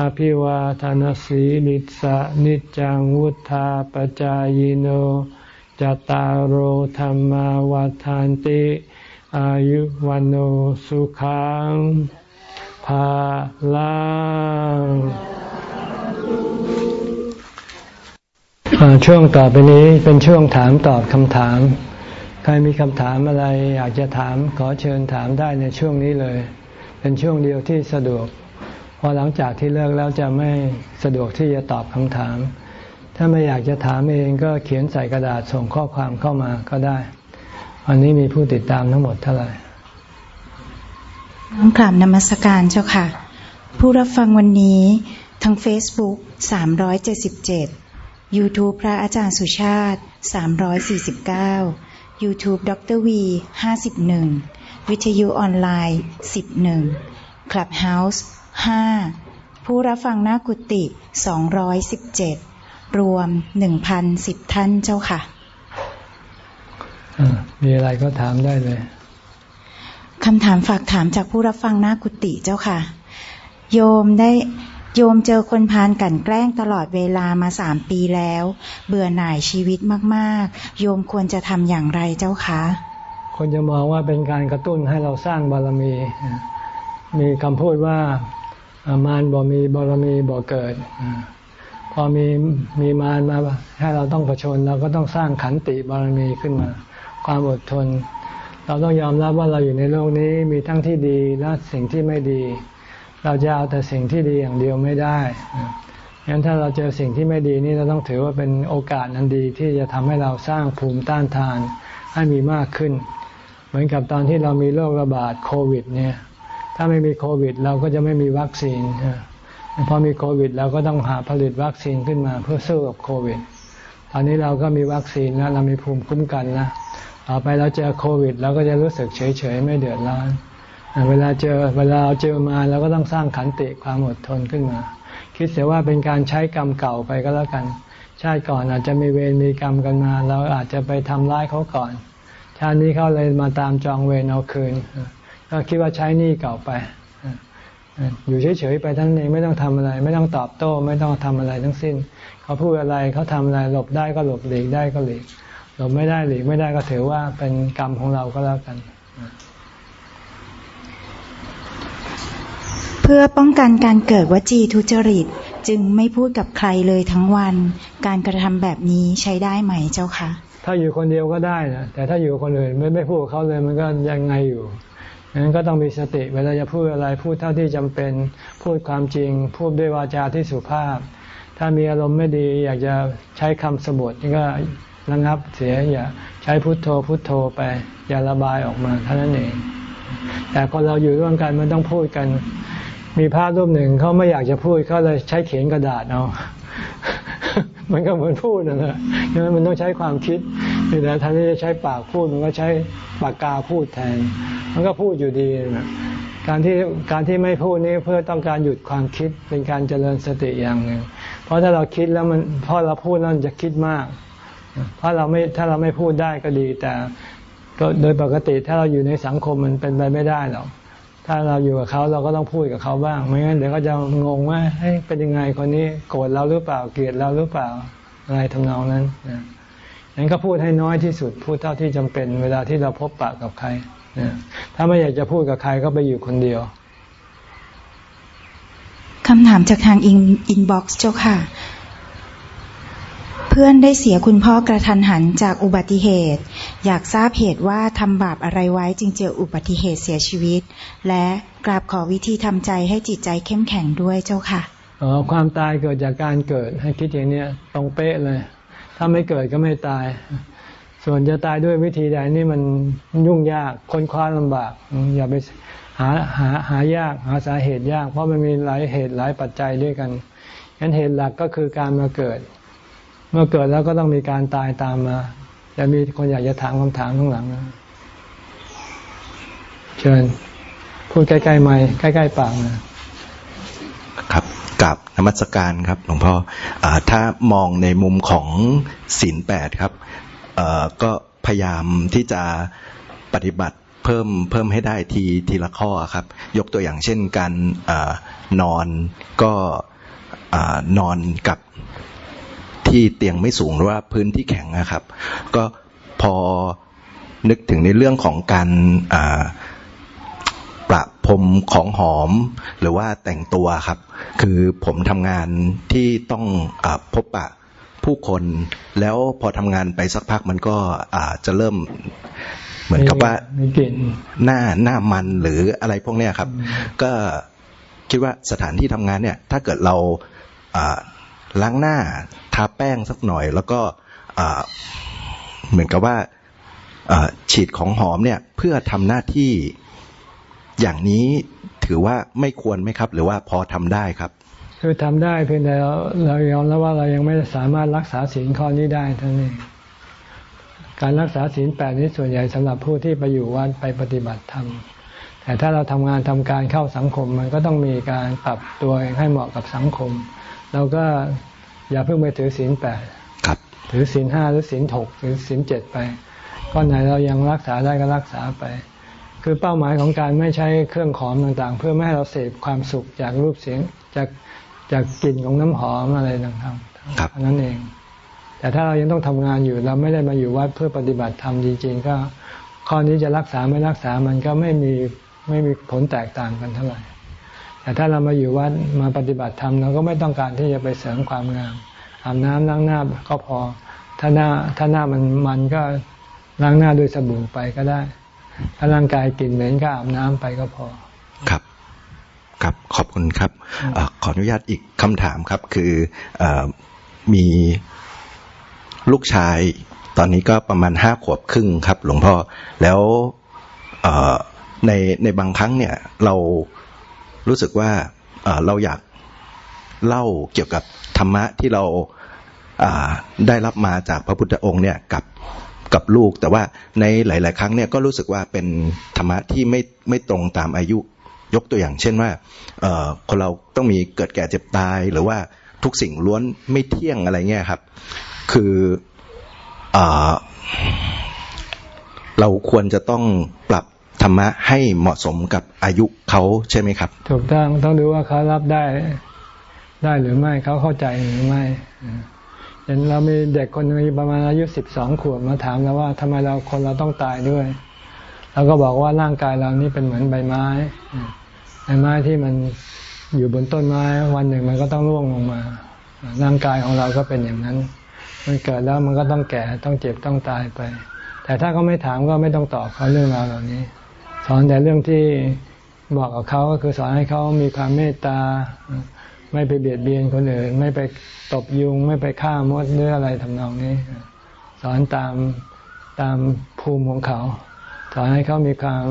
อภิวาทานสีลิสะนิจังวุธาปจายโนจตารโหธรรมวาทานติ อายุวันโอสุขังภาลังช่วงต่อไปนี้เป็นช่วงถามตอบคำถาม ใครมีคำถามอะไรอยากจะถามขอเชิญถามได้ในช่วงนี้เลย เป็นช่วงเดียวที่สะดวก อหลังจากที่เลิกแล้วจะไม่สะดวกที่จะตอบคำถาม ถ้าไม่อยากจะถามเองก็เขียนใส่กระดาษส่งข้อความเข้ามาก็ได้ วันนี้มีผู้ติดตามทั้งหมดเท่าไหร่น้องกราบนมัสการเจ้าค่ะ ผู้รับฟังวันนี้ทาง Facebook 377 YouTube พระอาจารย์สุชาติ 349 YouTube ดรวี51 วิทยุออนไลน์ 11 Clubhouse ห้าผู้รับฟังหน้ากุฏิสองร้อยสิบเจ็ดรวมหนึ่งพันสิบท่านเจ้าค่ะ มีอะไรก็ถามได้เลยคำถามฝากถามจากผู้รับฟังหน้ากุฏิเจ้าค่ะ โยมได้โยมเจอคนพานกันแกล้งตลอดเวลามาสามปีแล้ว เบื่อหน่ายชีวิตมาก ๆ โยมควรจะทำอย่างไรเจ้าคะคนจะมองว่าเป็นการกระตุ้นให้เราสร้างบารมี มีคำพูดว่า มารบ่มีบารมีบ่เกิดพอมีมีมารมาให้เราต้องประชนเราก็ต้องสร้างขันติบารมีขึ้นมา ความอดทน เราต้องยอมรับว่าเราอยู่ในโลกนี้มีทั้งที่ดีและสิ่งที่ไม่ดี เราจะเอาแต่สิ่งที่ดีอย่างเดียวไม่ได้งั้นถ้าเราเจอสิ่งที่ไม่ดีนี่เราต้องถือว่าเป็นโอกาสนันดีที่จะทำให้เราสร้างภูมิต้านทานให้มีมากขึ้น เหมือนกับตอนที่เรามีโรคระบาดโควิด เนี่ย ถ้าไม่มีโควิด เราก็จะไม่มีวัคซีนพอมีโควิด เราก็ต้องหาผลิตวัคซีนขึ้นมาเพื่อสู้กับโควิด ตอนนี้เราก็มีวัคซีนแล้วเรามีภูมิคุ้มกันนะต่อไปเราเจอโควิด เราก็จะรู้สึกเฉยเฉยไม่เดือดร้อน เวลาเจอเวลาเาเจอมาเราก็ต้องสร้างขันติความอดทนขึ้นมา คิดเสียว่าเป็นการใช้กรรมเก่าไปก็แล้วกัน ชาติก่อนอาจจะมีเวรมีกรรมกันมา เราอาจจะไปทำร้ายเขาก่อน ชาตินี้เขาเลยมาตามจองเวรเอาคืน ก็คิดว่าใช้หนี้เก่าไป อยู่เฉยๆไปทั้งนี้ไม่ต้องทำอะไร ไม่ต้องตอบโต้ ไม่ต้องทำอะไรทั้งสิ้น เขาพูดอะไรเขาทำอะไรหลบได้ก็หลบหลีกได้ก็หลีกหลบไม่ได้หลีกไม่ได้ก็ถือว่าเป็นกรรมของเราก็แล้วกัน เพื่อป้องกันการเกิดวจีทุจริต จึงไม่พูดกับใครเลยทั้งวัน การกระทำแบบนี้ใช้ได้ไหมเจ้าคะถ้าอยู่คนเดียวก็ได้นะแต่ถ้าอยู่คนอื่นไม่ไม่พูดกับเขาเลยมันก็ยังไงอยู่ นั้นก็ต้องมีสติเวลาจะพูดอะไรพูดเท่าที่จำเป็นพูดความจริง พูดด้วยวาจาที่สุภาพ ถ้ามีอารมณ์ไม่ดีอยากจะใช้คำสบทก็ระงับเสียอย่าใช้พุทโธพุทโธไป อย่าระบายออกมาเท่านั้นเอง แต่คนเราอยู่ร่วมกันมันต้องพูดกัน มีภาพรูปหนึ่งเขาไม่อยากจะพูดเขาเลยใช้เขียนกระดาษเอามันก็เหมือนพูดนะนะมันต้องใช้ความคิด แต่แทนที่จะใช้ปากพูดมันก็ใช้ปากกาพูดแทน มันก็พูดอยู่ดีนะการที่การที่ไม่พูดนี้เพื่อต้องการหยุดความคิดเป็นการเจริญสติอย่างหนึ่ง เพราะถ้าเราคิดแล้วมันพอเราพูดแล้วจะคิดมากเพราะเราไม่ถ้าเราไม่พูดได้ก็ดี แต่โดยปกติถ้าเราอยู่ในสังคมมันเป็นไปไม่ได้หรอกถ้าเราอยู่กับเขาเราก็ต้องพูดกับเขาบ้าง ไม่งั้นเดี๋ยวเขาจะงงว่าเฮ้ยเป็นยังไงคนนี้โกรธเราหรือเปล่าเกลียดเราหรือเปล่าอะไรทำนองนั้นนะ นั้นก็พูดให้น้อยที่สุด พูดเท่าที่จำเป็น เวลาที่เราพบปะกับใครนะถ้าไม่อยากจะพูดกับใครก็ไปอยู่คนเดียวคำถามจากทาง in inbox เจ้าค่ะเพื่อนได้เสียคุณพ่อกระทันหันจากอุบัติเหตุ อยากทราบเหตุว่าทำบาปอะไรไว้จึงเจออุบัติเหตุเสียชีวิต และกราบขอวิธีทำใจให้จิตใจเข้มแข็งด้วยเจ้าค่ะอ๋อความตายเกิดจากการเกิดให้คิดอย่างนี้ตรงเป๊ะเลย ถ้าไม่เกิดก็ไม่ตาย ส่วนจะตายด้วยวิธีใดนี่มันยุ่งยากค้นคว้าลำบาก อย่าไปหาหาหายากหาสาเหตุยาก เพราะมันมีหลายเหตุหลายปัจจัยด้วยกันงั้นเหตุหลักก็คือการมาเกิด เมื่อเกิดแล้วก็ต้องมีการตายตามมาจะมีคนอยากจะถามคำถามข้างหลังนะเชิญพูดใกล้ๆไม่ใกล้ๆปากนะครับ นมัสการครับหลวงพ่ออถ้ามองในมุมของศีลแปดครับก็พยายามที่จะปฏิบัติเพิ่มเพิ่มให้ได้ทีทีละข้อครับ ยกตัวอย่างเช่นการนอนก็นอนกับที่เตียงไม่สูงหรือว่าพื้นที่แข็งนะครับ ก็พอนึกถึงในเรื่องของการ ประพรมของหอมหรือว่าแต่งตัวครับ คือผมทำงานที่ต้องอพบปะผู้คน แล้วพอทำงานไปสักพักมันก็อาจจะเริ่มเหมือนกับว่าหน้าหน้ามันหรืออะไรพวกนี้ครับ ก็คิดว่าสถานที่ทำงานเนี่ย ถ้าเกิดเราล้างหน้าทาแป้งสักหน่อย แล้วก็เหมือนกับว่าฉีดของหอมเนี่ยเพื่อทำหน้าที่ อย่างนี้ถือว่าไม่ควรไหมครับ หรือว่าพอทำได้ครับ คือทำได้เพียงแต่เราเรายอมแล้วว่าเรายังไม่สามารถรักษาศีลข้อนี้ได้เท่านี้การรักษาศีลแปดนี้ส่วนใหญ่สำหรับผู้ที่ไปอยู่วัดไปปฏิบัติธรรมแต่ถ้าเราทำงานทำการเข้าสังคมมันก็ต้องมีการปรับตัวให้เหมาะกับสังคม เราก็อย่าเพิ่งไปถือศีลแปดครับถือศีลห้าหรือศีลหกหรือศีลเจ็ดไปก้อนไหนเรายังรักษาได้ก็รักษาไป คือเป้าหมายของการไม่ใช้เครื่องหอมต่างๆ เพื่อไม่ให้เราเสพความสุขจากรูปเสียงจากจากกลิ่นของน้ำหอมอะไรต่างๆครับนั่นเอง แต่ถ้าเรายังต้องทำงานอยู่เราไม่ได้มาอยู่วัดเพื่อปฏิบัติธรรมจริงๆก็ข้อนี้จะรักษาไม่รักษามันก็ไม่มีไม่มีผลแตกต่างกันเท่าไหร่ แต่ถ้าเรามาอยู่วัดมาปฏิบัติธรรมเราก็ไม่ต้องการที่จะไปเสริมความงามอาบน้ำล้างหน้าก็พอ ถ้าหน้าถ้าหน้ามันมันก็ล้างหน้าด้วยสบู่ไปก็ได้ ถ้าร่างกายกลิ่นเหม็นก็อาบน้ำไปก็พอ ครับ ครับขอบคุณครับเออขออนุญาตอีกคำถามครับ คือเออมีลูกชาย ตอนนี้ก็ประมาณห้าขวบครึ่งครับ หลวงพ่อแล้วเอ่อในในบางครั้งเนี่ย เรารู้สึกว่าเอ่อเราอยากเล่าเกี่ยวกับธรรมะที่เราอ่าได้รับมาจากพระพุทธองค์เนี่ย กับ กับลูก แต่ว่าในหลาย ๆ ครั้งเนี่ยก็รู้สึกว่าเป็นธรรมะที่ไม่ไม่ตรงตามอายุยกตัวอย่าง เช่นว่าเอ่อคนเราต้องมีเกิดแก่เจ็บตาย หรือว่าทุกสิ่งล้วนไม่เที่ยงอะไรเงี้ยครับ คือเออเราควรจะต้องปรับธรรมะให้เหมาะสมกับอายุเขาใช่ไหมครับ ถูกต้องต้องดูว่าเขารับได้ ได้หรือไม่เขาเข้าใจหรือไม่ เห็นเรามีเด็กคนหนึงประมาณอายุสิบสองขวบมาถามเราว่าทำไมเราคนเราต้องตายด้วยเราก็บอกว่าร่างกายเรานี่เป็นเหมือนใบไม้ใบไม้ที่มันอยู่บนต้นไม้วันหนึ่งมันก็ต้องร่วงลงมา ร่างกายของเราก็เป็นอย่างนั้น มันเกิดแล้วมันก็ต้องแก่ต้องเจ็บต้องตายไป แต่ถ้าเขาไม่ถามก็ไม่ต้องตอบเขาเรื่องราวเหล่านี้ สอนแต่เรื่องที่บอกกับเขาก็คือสอนให้เขามีความเมตตา ไม่ไปเบียดเบียนคนอื่น ไม่ไปตบยุง ไม่ไปฆ่ามดหรืออะไรทำนองนี้ สอนตามตามภูมิของเขา สอนให้เขามีความ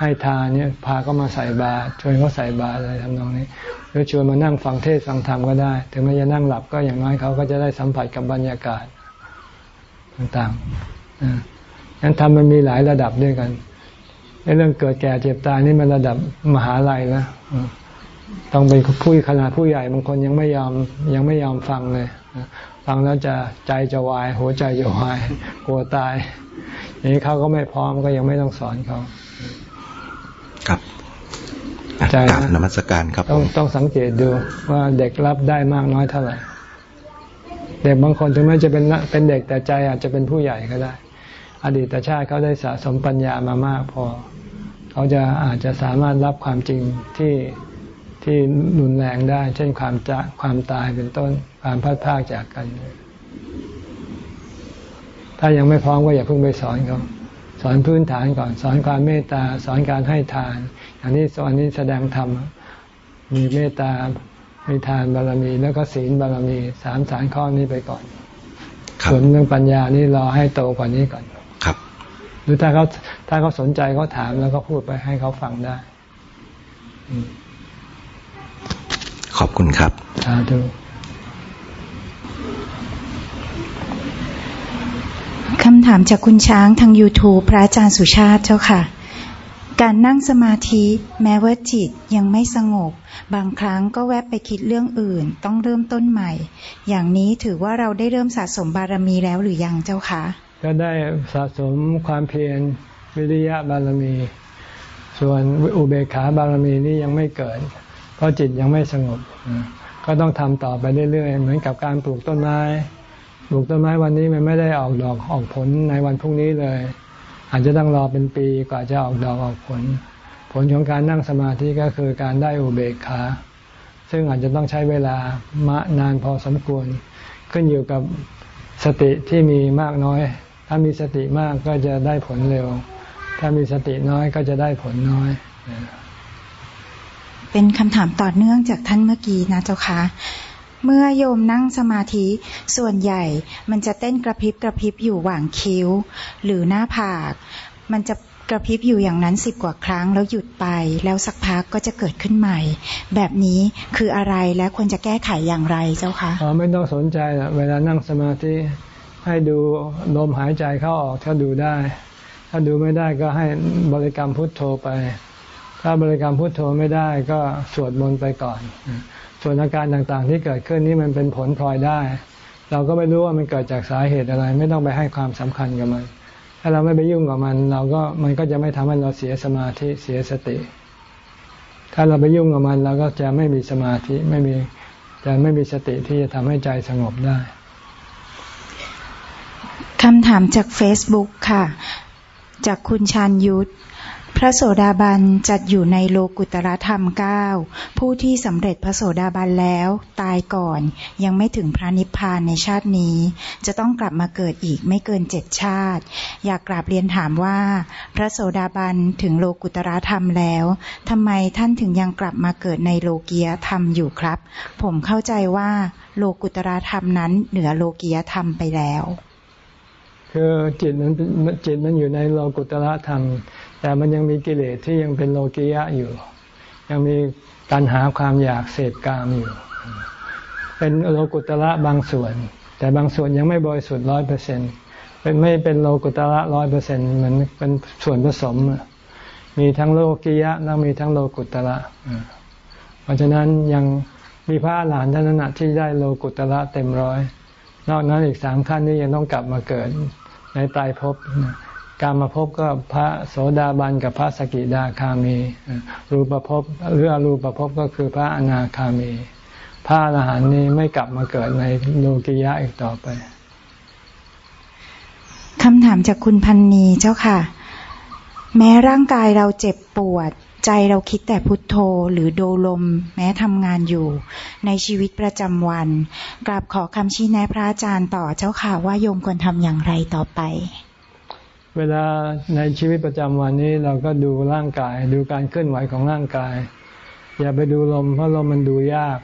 ให้ทานเนี่ยพาเขามาใส่บาตรชวนเขาใส่บาตรอะไรทำนองนี้ หรือชวนมานั่งฟังเทศน์ฟังธรรมก็ได้ ถึงแม้จะนั่งหลับก็อย่างน้อยเขาก็จะได้สัมผัสกับบรรยากาศต่างๆนั้นทำมันมีหลายระดับด้วยกันในเรื่องเกิดแก่เจ็บตายนี่มันระดับมหาลัยแล้ว ต้องเป็นผู้ขนาดผู้ใหญ่บางคนยังไม่ยอมยังไม่ยอมฟังเลยฟังแล้วจะใจจะวาย หัวใจจะวายกลัวตายอย่างนี้เขาก็ไม่พร้อมก็ยังไม่ต้องสอนเขาครับใจนะกราบนมัสการครับต้ผองมต้องสังเกตดูว่าเด็กรับได้มากน้อยเท่าไหร่เด็กบางคนถึงแม้จะเป็นละเป็นเด็กแต่ใจอาจจะเป็นผู้ใหญ่ก็ได้ อดีตชาติเขาได้สะสมปัญญามามากพอ เขาจะอาจจะสามารถรับความจริงที่ ที่รุนแรงได้ เช่นความจะความตายเป็นต้นความพัดพรากจากกัน ถ้ายังไม่พร้อมก็อย่าเพิ่งไปสอนเขาสอนพื้นฐานก่อน สอนความเมตตา สอนการให้ทานอย่างนี้สอนนี้แสดงธรรมมีเมตตามีทานบารมี แล้วก็ศีลบารมีสามสารข้อนี้ไปก่อนครับส่วนเรื่องปัญญานี่รอให้โตกว่านี้ก่อนครับ หรือถ้าเขาถ้าเขาสนใจเขาถามแล้วก็พูดไปให้เขาฟังได้ ขอบคุณครับสาธุคำถามจากคุณช้างทาง YouTube พระอาจารย์สุชาติเจ้าค่ะ การนั่งสมาธิแม้ว่าจิตยังไม่สงบ บางครั้งก็แวบไปคิดเรื่องอื่น ต้องเริ่มต้นใหม่ อย่างนี้ถือว่าเราได้เริ่มสะสมบารมีแล้วหรือยังเจ้าคะ ก็ได้สะสมความเพียรวิริยะบารมี ส่วนอุเบกขาบารมีนี่ยังไม่เกิดเพ ราะจิตยังไม่สงบ ก็ต้องทำต่อไปเรื่อยๆ เหมือนกับการปลูกต้นไม้ ปลูกต้นไม้วันนี้มันไม่ได้ออกดอกออกผลในวันพรุ่งนี้เลย อาจจะต้องรอเป็นปีกว่าจะออกดอกออกผล ผลของการนั่งสมาธิก็คือการได้อุเบกขา ซึ่งอาจจะต้องใช้เวลามะนานพอสมควร ขึ้นอยู่กับสติที่มีมากน้อย ถ้ามีสติมากก็จะได้ผลเร็ว ถ้ามีสติน้อยก็จะได้ผลน้อย เป็นคำถามต่อเนื่องจากท่านเมื่อกี้นะเจ้าคะเมื่อโยมนั่งสมาธิส่วนใหญ่มันจะเต้นกระพริบกระพริบอยู่หว่างคิ้ว หรือหน้าผาก มันจะกระพริบอยู่อย่างนั้นสิบกว่าครั้งแล้วหยุดไป แล้วสักพักก็จะเกิดขึ้นใหม่ แบบนี้คืออะไรและควรจะแก้ไขอย่างไรเจ้าคะอ๋อไม่ต้องสนใจละเวลานั่งสมาธิให้ดูลมหายใจเข้าออกถ้าดูได้ ถ้าดูไม่ได้ก็ให้บริกรรมพุทโธไป ถ้าบริกรรมพุทโธไม่ได้ก็สวดมนต์ไปก่อน ส่วนอาการต่างๆที่เกิดขึ้นนี่มันเป็นผลพลอยได้ เราก็ไม่รู้ว่ามันเกิดจากสาเหตุอะไร ไม่ต้องไปให้ความสำคัญกับมัน ถ้าเราไม่ไปยุ่งกับมัน เราก็มันก็จะไม่ทำให้เราเสียสมาธิเสียสติ ถ้าเราไปยุ่งกับมันเราก็จะไม่มีสมาธิไม่มีจะไม่มีสติที่จะทำให้ใจสงบได้คำถามจากเฟซบุ๊กค่ะ จากคุณชานยุทธ ระโสดาบันจัดอยู่ในโลกุตรธรรมเก้าผู้ที่สำเร็จพระโสดาบันแล้ว ตายก่อนยังไม่ถึงพระนิพพานในชาตินี้ จะต้องกลับมาเกิดอีกไม่เกินเจ็ดชาติ อยากกราบเรียนถามว่า พระโสดาบันถึงโลกุตรธรรมแล้วทำไมท่านถึงยังกลับมาเกิดในโลกียธรรมอยู่ครับ ผมเข้าใจว่าโลกุตรธรรมนั้นเหนือโลกียธรรมไปแล้ว คือจิตมันจิตมันอยู่ในโลกุตระธรรม แต่มันยังมีกิเลสที่ยังเป็นโลกิยะอยู่ ยังมีการหาความอยากเสพกามอยู่ เป็นโลกุตระบางส่วน แต่บางส่วนยังไม่บริสุทธิ์ร้อยเปอร์เซ็นเป็นไม่เป็นโลกุตระร้อยเปอร์เซ็นเหมือนเป็นส่วนผสม มีทั้งโลกิยะแล้วมีทั้งโลกุตระเพราะฉะนั้นยังมีพระอรหันท่านนั้นที่ได้โลกุตระเต็มร้อย นอกนั้นอีกสามขั้นนี้ยังต้องกลับมาเกิดในตายภพ การมาพบก็พระโสดาบันกับพระสกิดาคามี รูปภพหรืออรูปภพก็คือพระอนาคามี พระอรหันต์นี้ไม่กลับมาเกิดในโลกิยะอีกต่อไปคำถามจากคุณพันนีเจ้าค่ะ แม้ร่างกายเราเจ็บปวด ใจเราคิดแต่พุทโธหรือโดลม แม้ทำงานอยู่ ในชีวิตประจำวันกราบขอคำชี้แนะพระอาจารย์ต่อเจ้าค่ะว่าโยมควรทำอย่างไรต่อไป เวลาในชีวิตประจำวันนี้เราก็ดูร่างกาย ดูการเคลื่อนไหวของร่างกาย อย่าไปดูลมเพราะลมมันดูยาก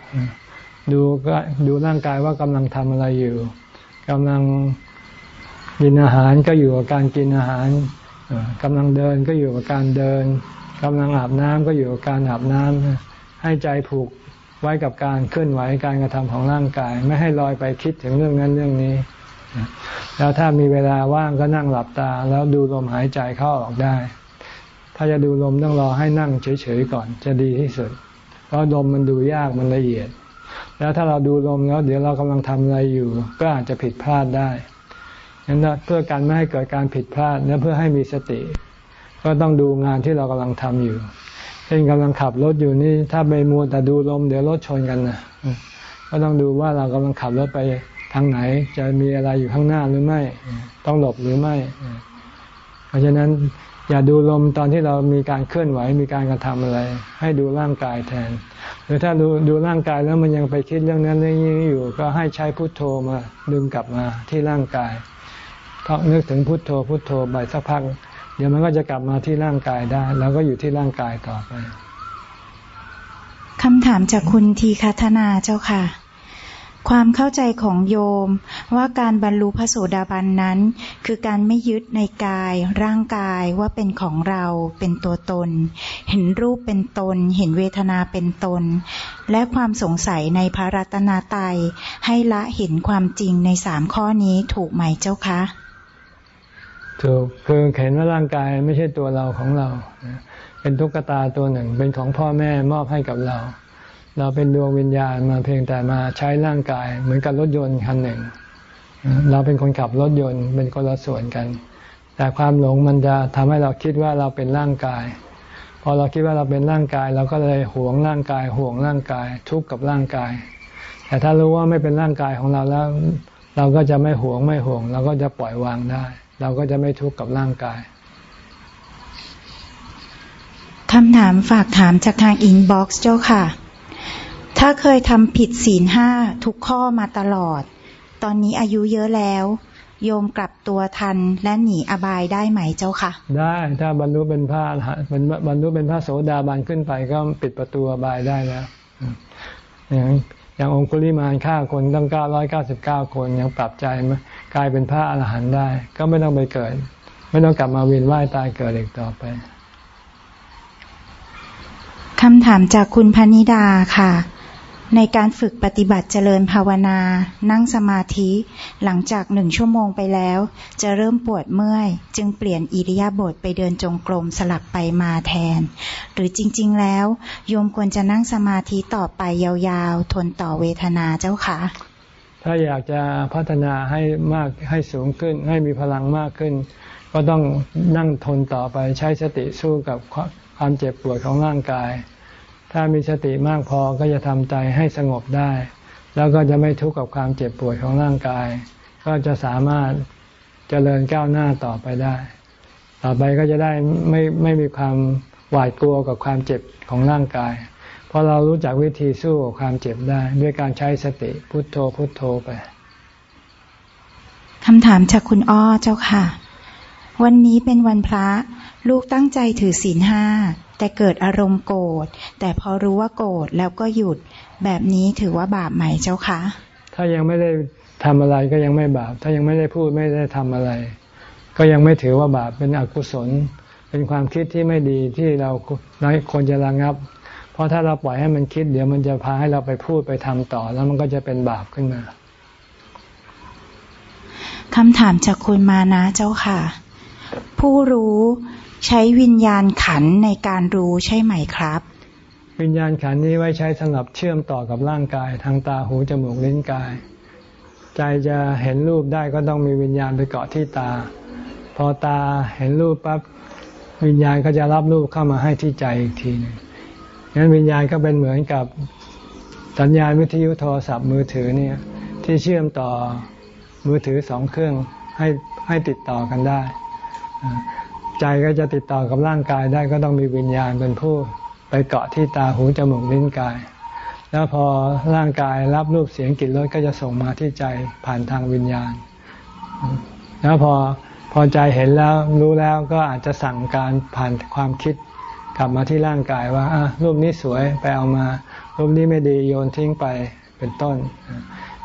ดูก็ดูร่างกายว่ากำลังทำอะไรอยู่กำลังกินอาหารก็อยู่กับการกินอาหารกำลังเดินก็อยู่กับการเดินกำลังอาบน้ำก็อยู่กับการอาบน้ำให้ใจผูกไว้กับการเคลื่อนไหวการกระทำของร่างกาย ไม่ให้ลอยไปคิดถึงเรื่องนั้นเรื่องนี้ แล้วถ้ามีเวลาว่างก็นั่งหลับตา แล้วดูลมหายใจเข้าออกได้ ถ้าจะดูลมต้องรอให้นั่งเฉยๆก่อนจะดีที่สุด เพราะลมมันดูยากมันละเอียด แล้วถ้าเราดูลมแล้วเดี๋ยวเรากำลังทำอะไรอยู่ ก็อาจจะผิดพลาดได้ฉะนั้นเพื่อการไม่ให้เกิดการผิดพลาดและเพื่อให้มีสติ ก็ต้องดูงานที่เรากำลังทำอยู่เช่นกำลังขับรถอยู่นี่ถ้าไปมัวแต่ดูลมเดี๋ยวรถชนกันนะก็ต้องดูว่าเรากำลังขับรถไป ทางไหนจะมีอะไรอยู่ข้างหน้าหรือไม่ ต้องหลบหรือไม่ เพราะฉะนั้นอย่าดูลมตอนที่เรามีการเคลื่อนไหวมีการกระทำอะไร ให้ดูร่างกายแทน หรือถ้าดูดูร่างกายแล้วมันยังไปคิดเรื่องนั้นเรื่องนี้อยู่ ก็ให้ใช้พุทโธมาดึงกลับมาที่ร่างกายพอนึกถึงพุทโธพุทโธไปสักพัก เดี๋ยวมันก็จะกลับมาที่ร่างกายได้ แล้วก็อยู่ที่ร่างกายต่อไปคำถามจากคุณทีคัทนาเจ้าค่ะ ความเข้าใจของโยมว่าการบรรลุพระโสดาบันนั้น คือการไม่ยึดในกายร่างกายว่าเป็นของเราเป็นตัวตน เห็นรูปเป็นตน เห็นเวทนาเป็นตน และความสงสัยในพระรัตนาไตยให้ละเห็นความจริงในสามข้อนี้ถูกไหมเจ้าคะถูกคือเห็นว่าร่างกายไม่ใช่ตัวเราของเรา เป็นตุ๊กตาตัวหนึ่ง เป็นของพ่อแม่มอบให้กับเรา เราเป็นดวงวิญญาณมาเพียงแต่มาใช้ร่างกาย เหมือนกับรถยนต์คันหนึ่ง เราเป็นคนขับรถยนต์เป็นคนละส่วนกัน แต่ความหลงมันจะทำให้เราคิดว่าเราเป็นร่างกาย พอเราคิดว่าเราเป็นร่างกาย เราก็เลยหวงร่างกายห่วงร่างกาย ทุกข์กับร่างกาย แต่ถ้ารู้ว่าไม่เป็นร่างกายของเราแล้ว เราก็จะไม่หวงไม่ห่วง เราก็จะปล่อยวางได้ เราก็จะไม่ทุกข์กับร่างกายคำถามฝากถามจากทาง inbox เจ้าค่ะ ถ้าเคยทำผิดศีลห้าทุกข้อมาตลอด ตอนนี้อายุเยอะแล้ว โยมกลับตัวทันและหนีอบายได้ไหมเจ้าค่ะได้ถ้าบรรลุเป็นพระเป็นบรรลุเป็นพระโสดาบันขึ้นไปก็ปิดประตูอบายได้แล้วอย่างอย่างองคุลิมาลฆ่าคนตั้งเก้าร้อยเก้าสิบเก้าคนยังปรับใจกลายเป็นพระอรหันต์ได้ ก็ไม่ต้องไปเกิด ไม่ต้องกลับมาเวียนว่ายตายเกิดอีกต่อไปคำถามจากคุณพนิดาค่ะ ในการฝึกปฏิบัติเจริญภาวนา นั่งสมาธิ หลังจากหนึ่งชั่วโมงไปแล้ว จะเริ่มปวดเมื่อย จึงเปลี่ยนอิริยาบถไปเดินจงกรมสลับไปมาแทน หรือจริง ๆ แล้ว โยมควรจะนั่งสมาธิต่อไปยาวๆ ทนต่อเวทนาเจ้าค่ะ ถ้าอยากจะพัฒนาให้มากให้สูงขึ้น ให้มีพลังมากขึ้น ก็ต้องนั่งทนต่อไปใช้สติสู้กับความเจ็บปวดของร่างกาย ถ้ามีสติมากพอก็จะทำใจให้สงบได้ แล้วก็จะไม่ทุกข์กับความเจ็บปวดของร่างกาย ก็จะสามารถเจริญก้าวหน้าต่อไปได้ ต่อไปก็จะได้ไม่ไม่มีความหวาดกลัวกับความเจ็บของร่างกาย เพราะเรารู้จักวิธีสู้กับความเจ็บได้ ด้วยการใช้สติพุทโธพุทโธไปคำถามจากคุณอ้อเจ้าค่ะ วันนี้เป็นวันพระ ลูกตั้งใจถือศีลห้า แต่เกิดอารมณ์โกรธ แต่พอรู้ว่าโกรธแล้วก็หยุด แบบนี้ถือว่าบาปไหมเจ้าคะ ถ้ายังไม่ได้ทำอะไรก็ยังไม่บาป ถ้ายังไม่ได้พูดไม่ได้ทำอะไร ก็ยังไม่ถือว่าบาปเป็นอกุศล เป็นความคิดที่ไม่ดีที่เราควรจะระงับ เพราะถ้าเราปล่อยให้มันคิด เดี๋ยวมันจะพาให้เราไปพูดไปทำต่อ แล้วมันก็จะเป็นบาปขึ้นมาคำถามจากคุณมานะเจ้าค่ะ ผู้รู้ ใช้วิญญาณขันในการรู้ใช่ไหมครับ วิญญาณขันนี้ไว้ใช้สำหรับเชื่อมต่อกับร่างกายทางตาหูจมูกลิ้นกาย ใจจะเห็นรูปได้ก็ต้องมีวิญญาณไปเกาะที่ตา พอตาเห็นรูปปั๊บวิญญาณก็จะรับรูปเข้ามาให้ที่ใจอีกทีนึงงั้นวิญญาณก็เป็นเหมือนกับสัญญาณวิทยุโทรศัพท์มือถือเนี่ยที่เชื่อมต่อมือถือสองเครื่องให้ให้ติดต่อกันได้ ใจก็จะติดต่อกับร่างกายได้ก็ต้องมีวิญญาณเป็นผู้ไปเกาะที่ตาหูจมูกลิ้นกาย แล้วพอร่างกายรับรูปเสียงกลิ่นรสก็จะส่งมาที่ใจผ่านทางวิญญาณ แล้วพอพอใจเห็นแล้วรู้แล้วก็อาจจะสั่งการผ่านความคิดกลับมาที่ร่างกายว่ารูปนี้สวยไปเอามา รูปนี้ไม่ดีโยนทิ้งไปเป็นต้น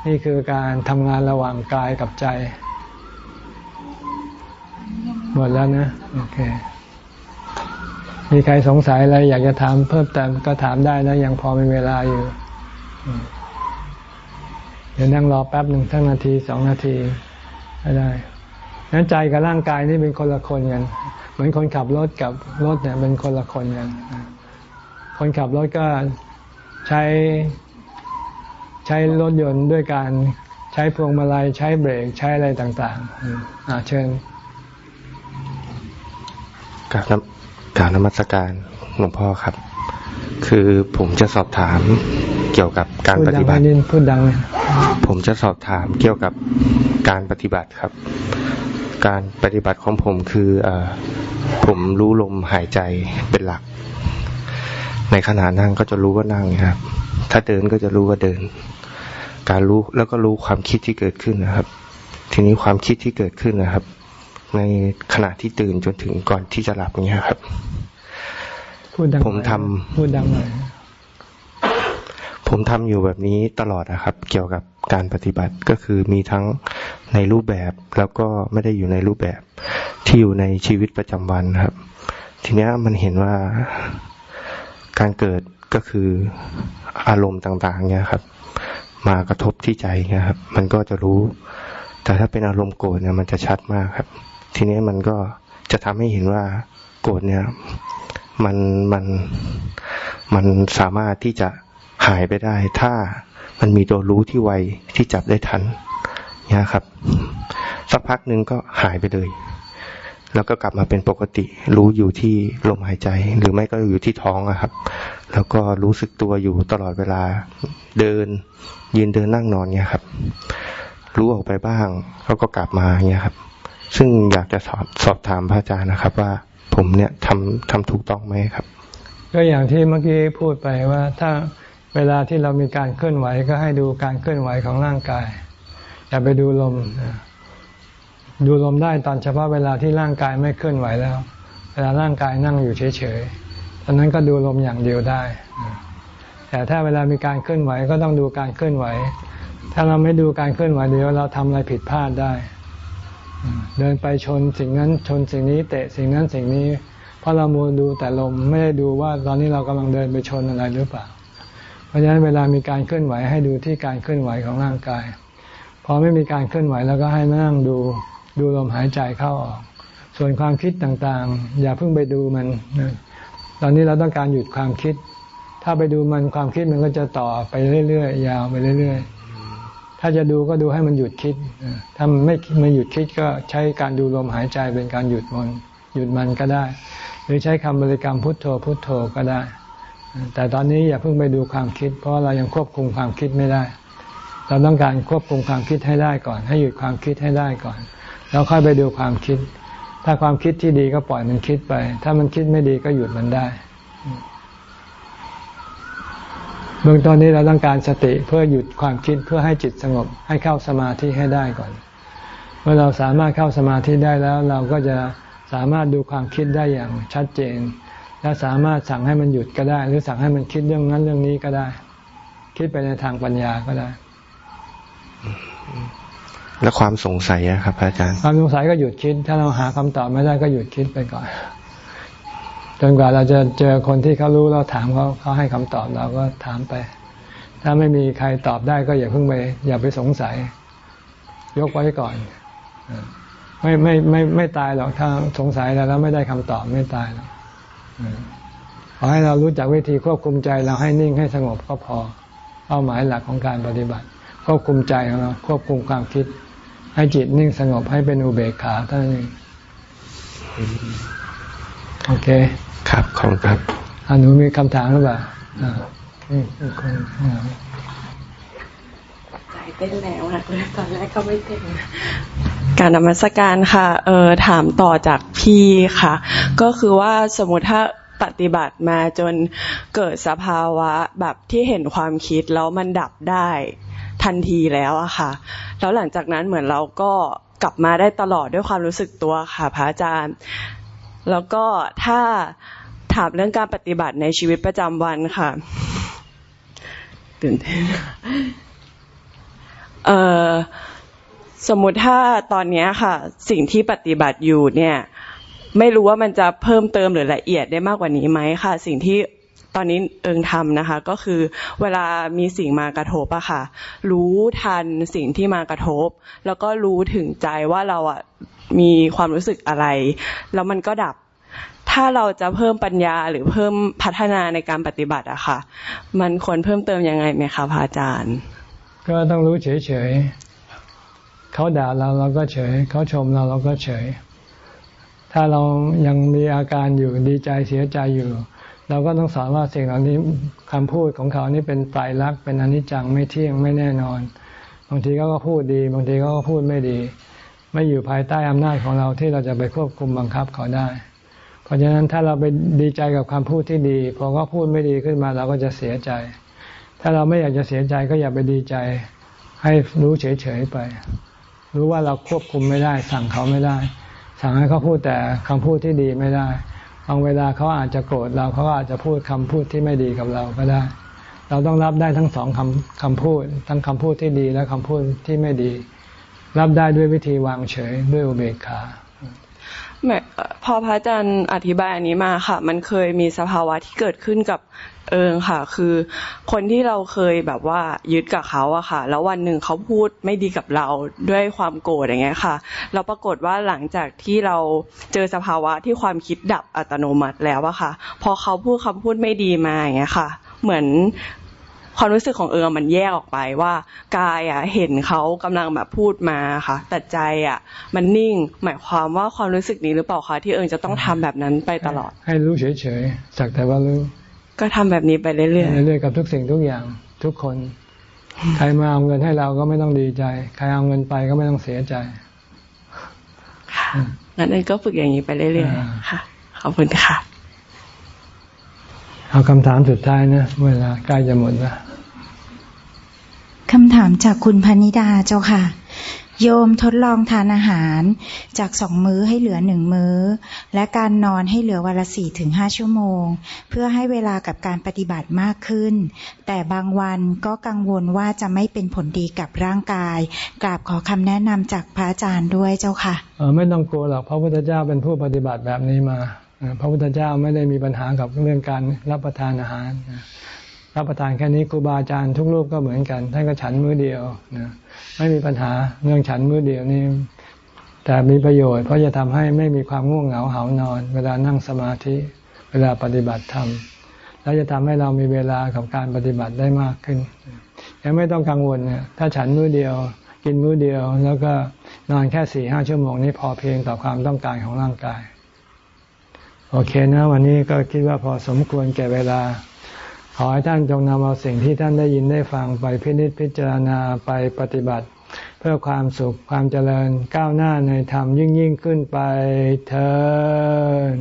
นี่คือการทำงานระหว่างกายกับใจ หมดแล้วนะ โอเค มีใครสงสัยอะไรอยากจะถามเพิ่มเติมก็ถามได้นะ ยังพอมีเวลาอยู่ เดี๋ยวนั่งรอแป๊บหนึ่งทั้งนาทีสองนาทีก็ได้นั้นใจกับร่างกายนี่เป็นคนละคนกัน เหมือนคนขับรถกับรถเนี่ยเป็นคนละคนกัน คนขับรถก็ใช้ใช้รถยนต์ด้วยการใช้พวงมาลัยใช้เบรกใช้อะไรต่าง ๆ อ่าเชิญ กราบกราบนมัสการหลวงพ่อครับ คือผมจะสอบถามเกี่ยวกับการปฏิบัติพูดดังผมจะสอบถามเกี่ยวกับการปฏิบัติครับ การปฏิบัติของผมคืออผมรู้ลมหายใจเป็นหลัก ในขณะนั่งก็จะรู้ว่านั่งครับ ถ้าเดินก็จะรู้ว่าเดิน การรู้แล้วก็รู้ความคิดที่เกิดขึ้นนะครับ ทีนี้ความคิดที่เกิดขึ้นนะครับ ในขณะที่ตื่นจนถึงก่อนที่จะหลับเนี้ยครับผมทำพูดดังหน่อยผมทำอยู่แบบนี้ตลอดนะครับ เกี่ยวกับการปฏิบัติก็คือมีทั้งในรูปแบบแล้วก็ไม่ได้อยู่ในรูปแบบที่อยู่ในชีวิตประจำวันครับ ทีนี้มันเห็นว่าการเกิดก็คืออารมณ์ต่าง ๆ เนี่ยครับ มากระทบที่ใจนะครับ มันก็จะรู้ แต่ถ้าเป็นอารมณ์โกรธเนี่ยมันจะชัดมากครับ ทีนี้มันก็จะทำให้เห็นว่าโกรธเนี่ย มันมันมันสามารถที่จะหายไปได้ ถ้ามันมีตัวรู้ที่ไวที่จับได้ทันเนี่ยครับ สักพักหนึ่งก็หายไปเลย แล้วก็กลับมาเป็นปกติ รู้อยู่ที่ลมหายใจ หรือไม่ก็อยู่ที่ท้องอะครับ แล้วก็รู้สึกตัวอยู่ตลอดเวลา เดิน ยืนเดินนั่งนอนเนี่ยครับ รู้ออกไปบ้างแล้วก็กลับมาเนี่ยครับ ซึ่งอยากจะสอบสอบถามพระอาจารย์นะครับ ว่าผมเนี่ยทำทำถูกต้องไหมครับ ก็อย่างที่เมื่อกี้พูดไปว่าถ้าเวลาที่เรามีการเคลื่อนไหวก็ให้ดูการเคลื่อนไหวของร่างกาย อย่าไปดูลม ดูลมได้ตอนเฉพาะเวลาที่ร่างกายไม่เคลื่อนไหวแล้ว เวลาร่างกายนั่งอยู่เฉยๆตอนนั้นก็ดูลมอย่างเดียวได้ แต่ถ้าเวลามีการเคลื่อนไหวก็ต้องดูการเคลื่อนไหว ถ้าเราไม่ดูการเคลื่อนไหวเดี๋ยวเราทำอะไรผิดพลาดได้ เดินไปชนสิ่งนั้นชนสิ่งนี้เตะสิ่งนั้นสิ่งนี้ เพราะเรามัวดูแต่ลมไม่ได้ดูว่าตอนนี้เรากำลังเดินไปชนอะไรหรือเปล่า เพราะฉะนั้นเวลามีการเคลื่อนไหวให้ดูที่การเคลื่อนไหวของร่างกาย พอไม่มีการเคลื่อนไหวแล้วก็ให้มานั่งดูดูลมหายใจเข้าออก ส่วนความคิดต่างๆ อย่าเพิ่งไปดูมัน ตอนนี้เราต้องการหยุดความคิด ถ้าไปดูมันความคิดมันก็จะต่อไปเรื่อยๆ ยาวไปเรื่อย ๆ ถ้าจะดูก็ดูให้มันหยุดคิด ถ้ามันไม่ไม่หยุดคิดก็ใช้การดูลมหายใจเป็นการหยุดมันหยุดมันก็ได้ หรือใช้คำบริกรรมพุทโธพุทโธก็ได้ แต่ตอนนี้อย่าเพิ่งไปดูความคิด เพราะเรายังควบคุมความคิดไม่ได้ เราต้องการควบคุมความคิดให้ได้ก่อน ให้หยุดความคิดให้ได้ก่อน แล้วค่อยไปดูความคิด ถ้าความคิดที่ดีก็ปล่อยมันคิดไป ถ้ามันคิดไม่ดีก็หยุดมันได้ เบื้องต้นนี้เราต้องการสติเพื่อหยุดความคิดเพื่อให้จิตสงบให้เข้าสมาธิให้ได้ก่อน เมื่อเราสามารถเข้าสมาธิได้แล้ว เราก็จะสามารถดูความคิดได้อย่างชัดเจน และสามารถสั่งให้มันหยุดก็ได้ หรือสั่งให้มันคิดเรื่องนั้นเรื่องนี้ก็ได้ คิดไปในทางปัญญาก็ได้ และความสงสัยครับอาจารย์ ความสงสัยก็หยุดคิด ถ้าเราหาคำตอบไม่ได้ก็หยุดคิดไปก่อน จนกว่าเราจะเจอคนที่เขารู้เราถามเขาเขาให้คำตอบเราก็ถามไป ถ้าไม่มีใครตอบได้ก็อย่าเพิ่งไปอย่าไปสงสัย ยกไว้ก่อน ไม่ไม่ไม่ไม่ตายหรอกถ้าสงสัยแล้วแล้วไม่ได้คำตอบไม่ตายหรอกขอให้เรารู้จักวิธีควบคุมใจเราให้นิ่งให้สงบก็พอเป้าหมายหลักของการปฏิบัติ ควบคุมใจของเราควบคุมความคิด ให้จิตนิ่งสงบให้เป็นอุเบกขาเท่านั้นโอเค ครับขอบคุณครับอนุมีคำถามหรือเปล่าอ่าคนใจเต้นแรงมากเลยตอนแรกก็ไม่เต้นการนมัสการค่ะ เออถามต่อจากพี่ค่ะ ก็คือว่าสมมติถ้าปฏิบัติมาจนเกิดสภาวะแบบที่เห็นความคิดแล้วมันดับได้ทันทีแล้วอะค่ะ แล้วหลังจากนั้นเหมือนเราก็กลับมาได้ตลอดด้วยความรู้สึกตัวค่ะ พระอาจารย์ แล้วก็ถ้าถามเรื่องการปฏิบัติในชีวิตประจำวันค่ะตื่นเต้นเอ่อสมมุติถ้าตอนนี้ค่ะ สิ่งที่ปฏิบัติอยู่เนี่ย ไม่รู้ว่ามันจะเพิ่มเติมหรือละเอียดได้มากกว่านี้ไหมค่ะ สิ่งที่ตอนนี้เอิงทำนะคะ ก็คือเวลามีสิ่งมากระทบอะค่ะ รู้ทันสิ่งที่มากระทบ แล้วก็รู้ถึงใจว่าเราอะ มีความรู้สึกอะไร แล้วมันก็ดับ ถ้าเราจะเพิ่มปัญญาหรือเพิ่มพัฒนาในการปฏิบัติอะค่ะ มันควรเพิ่มเติมยังไงไหมคะพระอาจารย์ ก็ต้องรู้เฉยๆเขาด่าเราเราก็เฉย เขาชมเราเราก็เฉย ถ้าเรายังมีอาการอยู่ดีใจเสียใจอยู่ เราก็ต้องสอนว่าสิ่งเหล่านี้คำพูดของเขานี่เป็นไตรลักษณ์เป็นอนิจจังไม่เที่ยงไม่แน่นอน บางทีเขาก็พูดดี บางทีเขาก็พูดไม่ดี ไม่อยู่ภายใต้อำนาจของเราที่เราจะไปควบคุมบังคับเขาได้ เพราะฉะนั้นถ้าเราไปดีใจกับคำพูดที่ดีพอเขาพูดไม่ดีขึ้นมาเราก็จะเสียใจ ถ้าเราไม่อยากจะเสียใจก็อย่าไปดีใจ ให้รู้เฉยๆไป รู้ว่าเราควบคุมไม่ได้ สั่งเขาไม่ได้ สั่งให้เขาพูดแต่คำพูดที่ดีไม่ได้บางเวลาเขาอาจจะโกรธเราเขาอาจจะพูดคำพูดที่ไม่ดีกับเราก็ได้ เราต้องรับได้ทั้งสองคำคำพูด ทั้งคำพูดที่ดีและคำพูดที่ไม่ดี รับได้ด้วยวิธีวางเฉยด้วยอุเบกขาพอพระอาจารย์อธิบายอันนี้มาค่ะ มันเคยมีสภาวะที่เกิดขึ้นกับเอิงค่ะ คือคนที่เราเคยแบบว่ายึดกับเขาอะค่ะ แล้ววันหนึ่งเขาพูดไม่ดีกับเราด้วยความโกรธอย่างเงี้ยค่ะ เราปรากฏว่าหลังจากที่เราเจอสภาวะที่ความคิดดับอัตโนมัติแล้วอะค่ะ พอเขาพูดคำพูดไม่ดีมาอย่างเงี้ยค่ะ เหมือน ความรู้สึกของเอิงมันแยกออกไปว่ากายอะเห็นเขากำลังแบบพูดมาค่ะ แต่ใจอะ มันนิ่งหมายความว่าความรู้สึกนี้หรือเปล่าคะที่เอิงจะต้องทำแบบนั้นไปตลอด ให้รู้เฉยๆสักแต่ว่ารู้ก็ทำแบบนี้ไปเรื่อยๆเรื่อยๆกับทุกสิ่งทุกอย่างทุกคน ใครมาเอาเงินให้เราก็ไม่ต้องดีใจ ใครเอาเงินไปก็ไม่ต้องเสียใจค่ะงั้นเอิงก็ฝึกอย่างนี้ไปเรื่อยๆค่ะขอบคุณค่ะ เอาคำถามสุดท้ายนะเวลาใกล้จะหมดแล้วคำถามจากคุณพนิดาเจ้าค่ะ โยมทดลองทานอาหารจากสองมื้อให้เหลือหนึ่งมื้อ และการนอนให้เหลือวันละสี่ถึงห้าชั่วโมง เพื่อให้เวลากับการปฏิบัติมากขึ้น แต่บางวันก็กังวลว่าจะไม่เป็นผลดีกับร่างกาย กราบขอคำแนะนำจากพระอาจารย์ด้วยเจ้าค่ะเออไม่ต้องกลัวหรอกพระพุทธเจ้าเป็นผู้ปฏิบัติแบบนี้มา พระพุทธเจ้าไม่ได้มีปัญหากับเรื่องการรับประทานอาหาร รับประทานแค่นี้ครูบาอาจารย์ทุกรูปก็เหมือนกัน ท่านก็ฉันมื้อเดียวนะไม่มีปัญหาเรื่องฉันมื้อเดียวนี่แต่มีประโยชน์เพราะจะทำให้ไม่มีความง่วงเหงาเหานอน เวลานั่งสมาธิเวลาปฏิบัติธรรมแล้วจะทำให้เรามีเวลากับการปฏิบัติได้มากขึ้นยังไม่ต้องกังวลเนี่ยถ้าฉันมื้อเดียว กินมื้อเดียว แล้วก็นอนแค่สี่ห้าชั่วโมงนี้พอเพียงต่อความต้องการของร่างกาย โอเคนะ วันนี้ก็คิดว่าพอสมควรแก่เวลา ขอให้ท่านจงนำเอาสิ่งที่ท่านได้ยินได้ฟังไปพินิจพิจารณาไปปฏิบัติ เพื่อความสุขความเจริญก้าวหน้าในธรรมยิ่งยิ่งขึ้นไปเถิด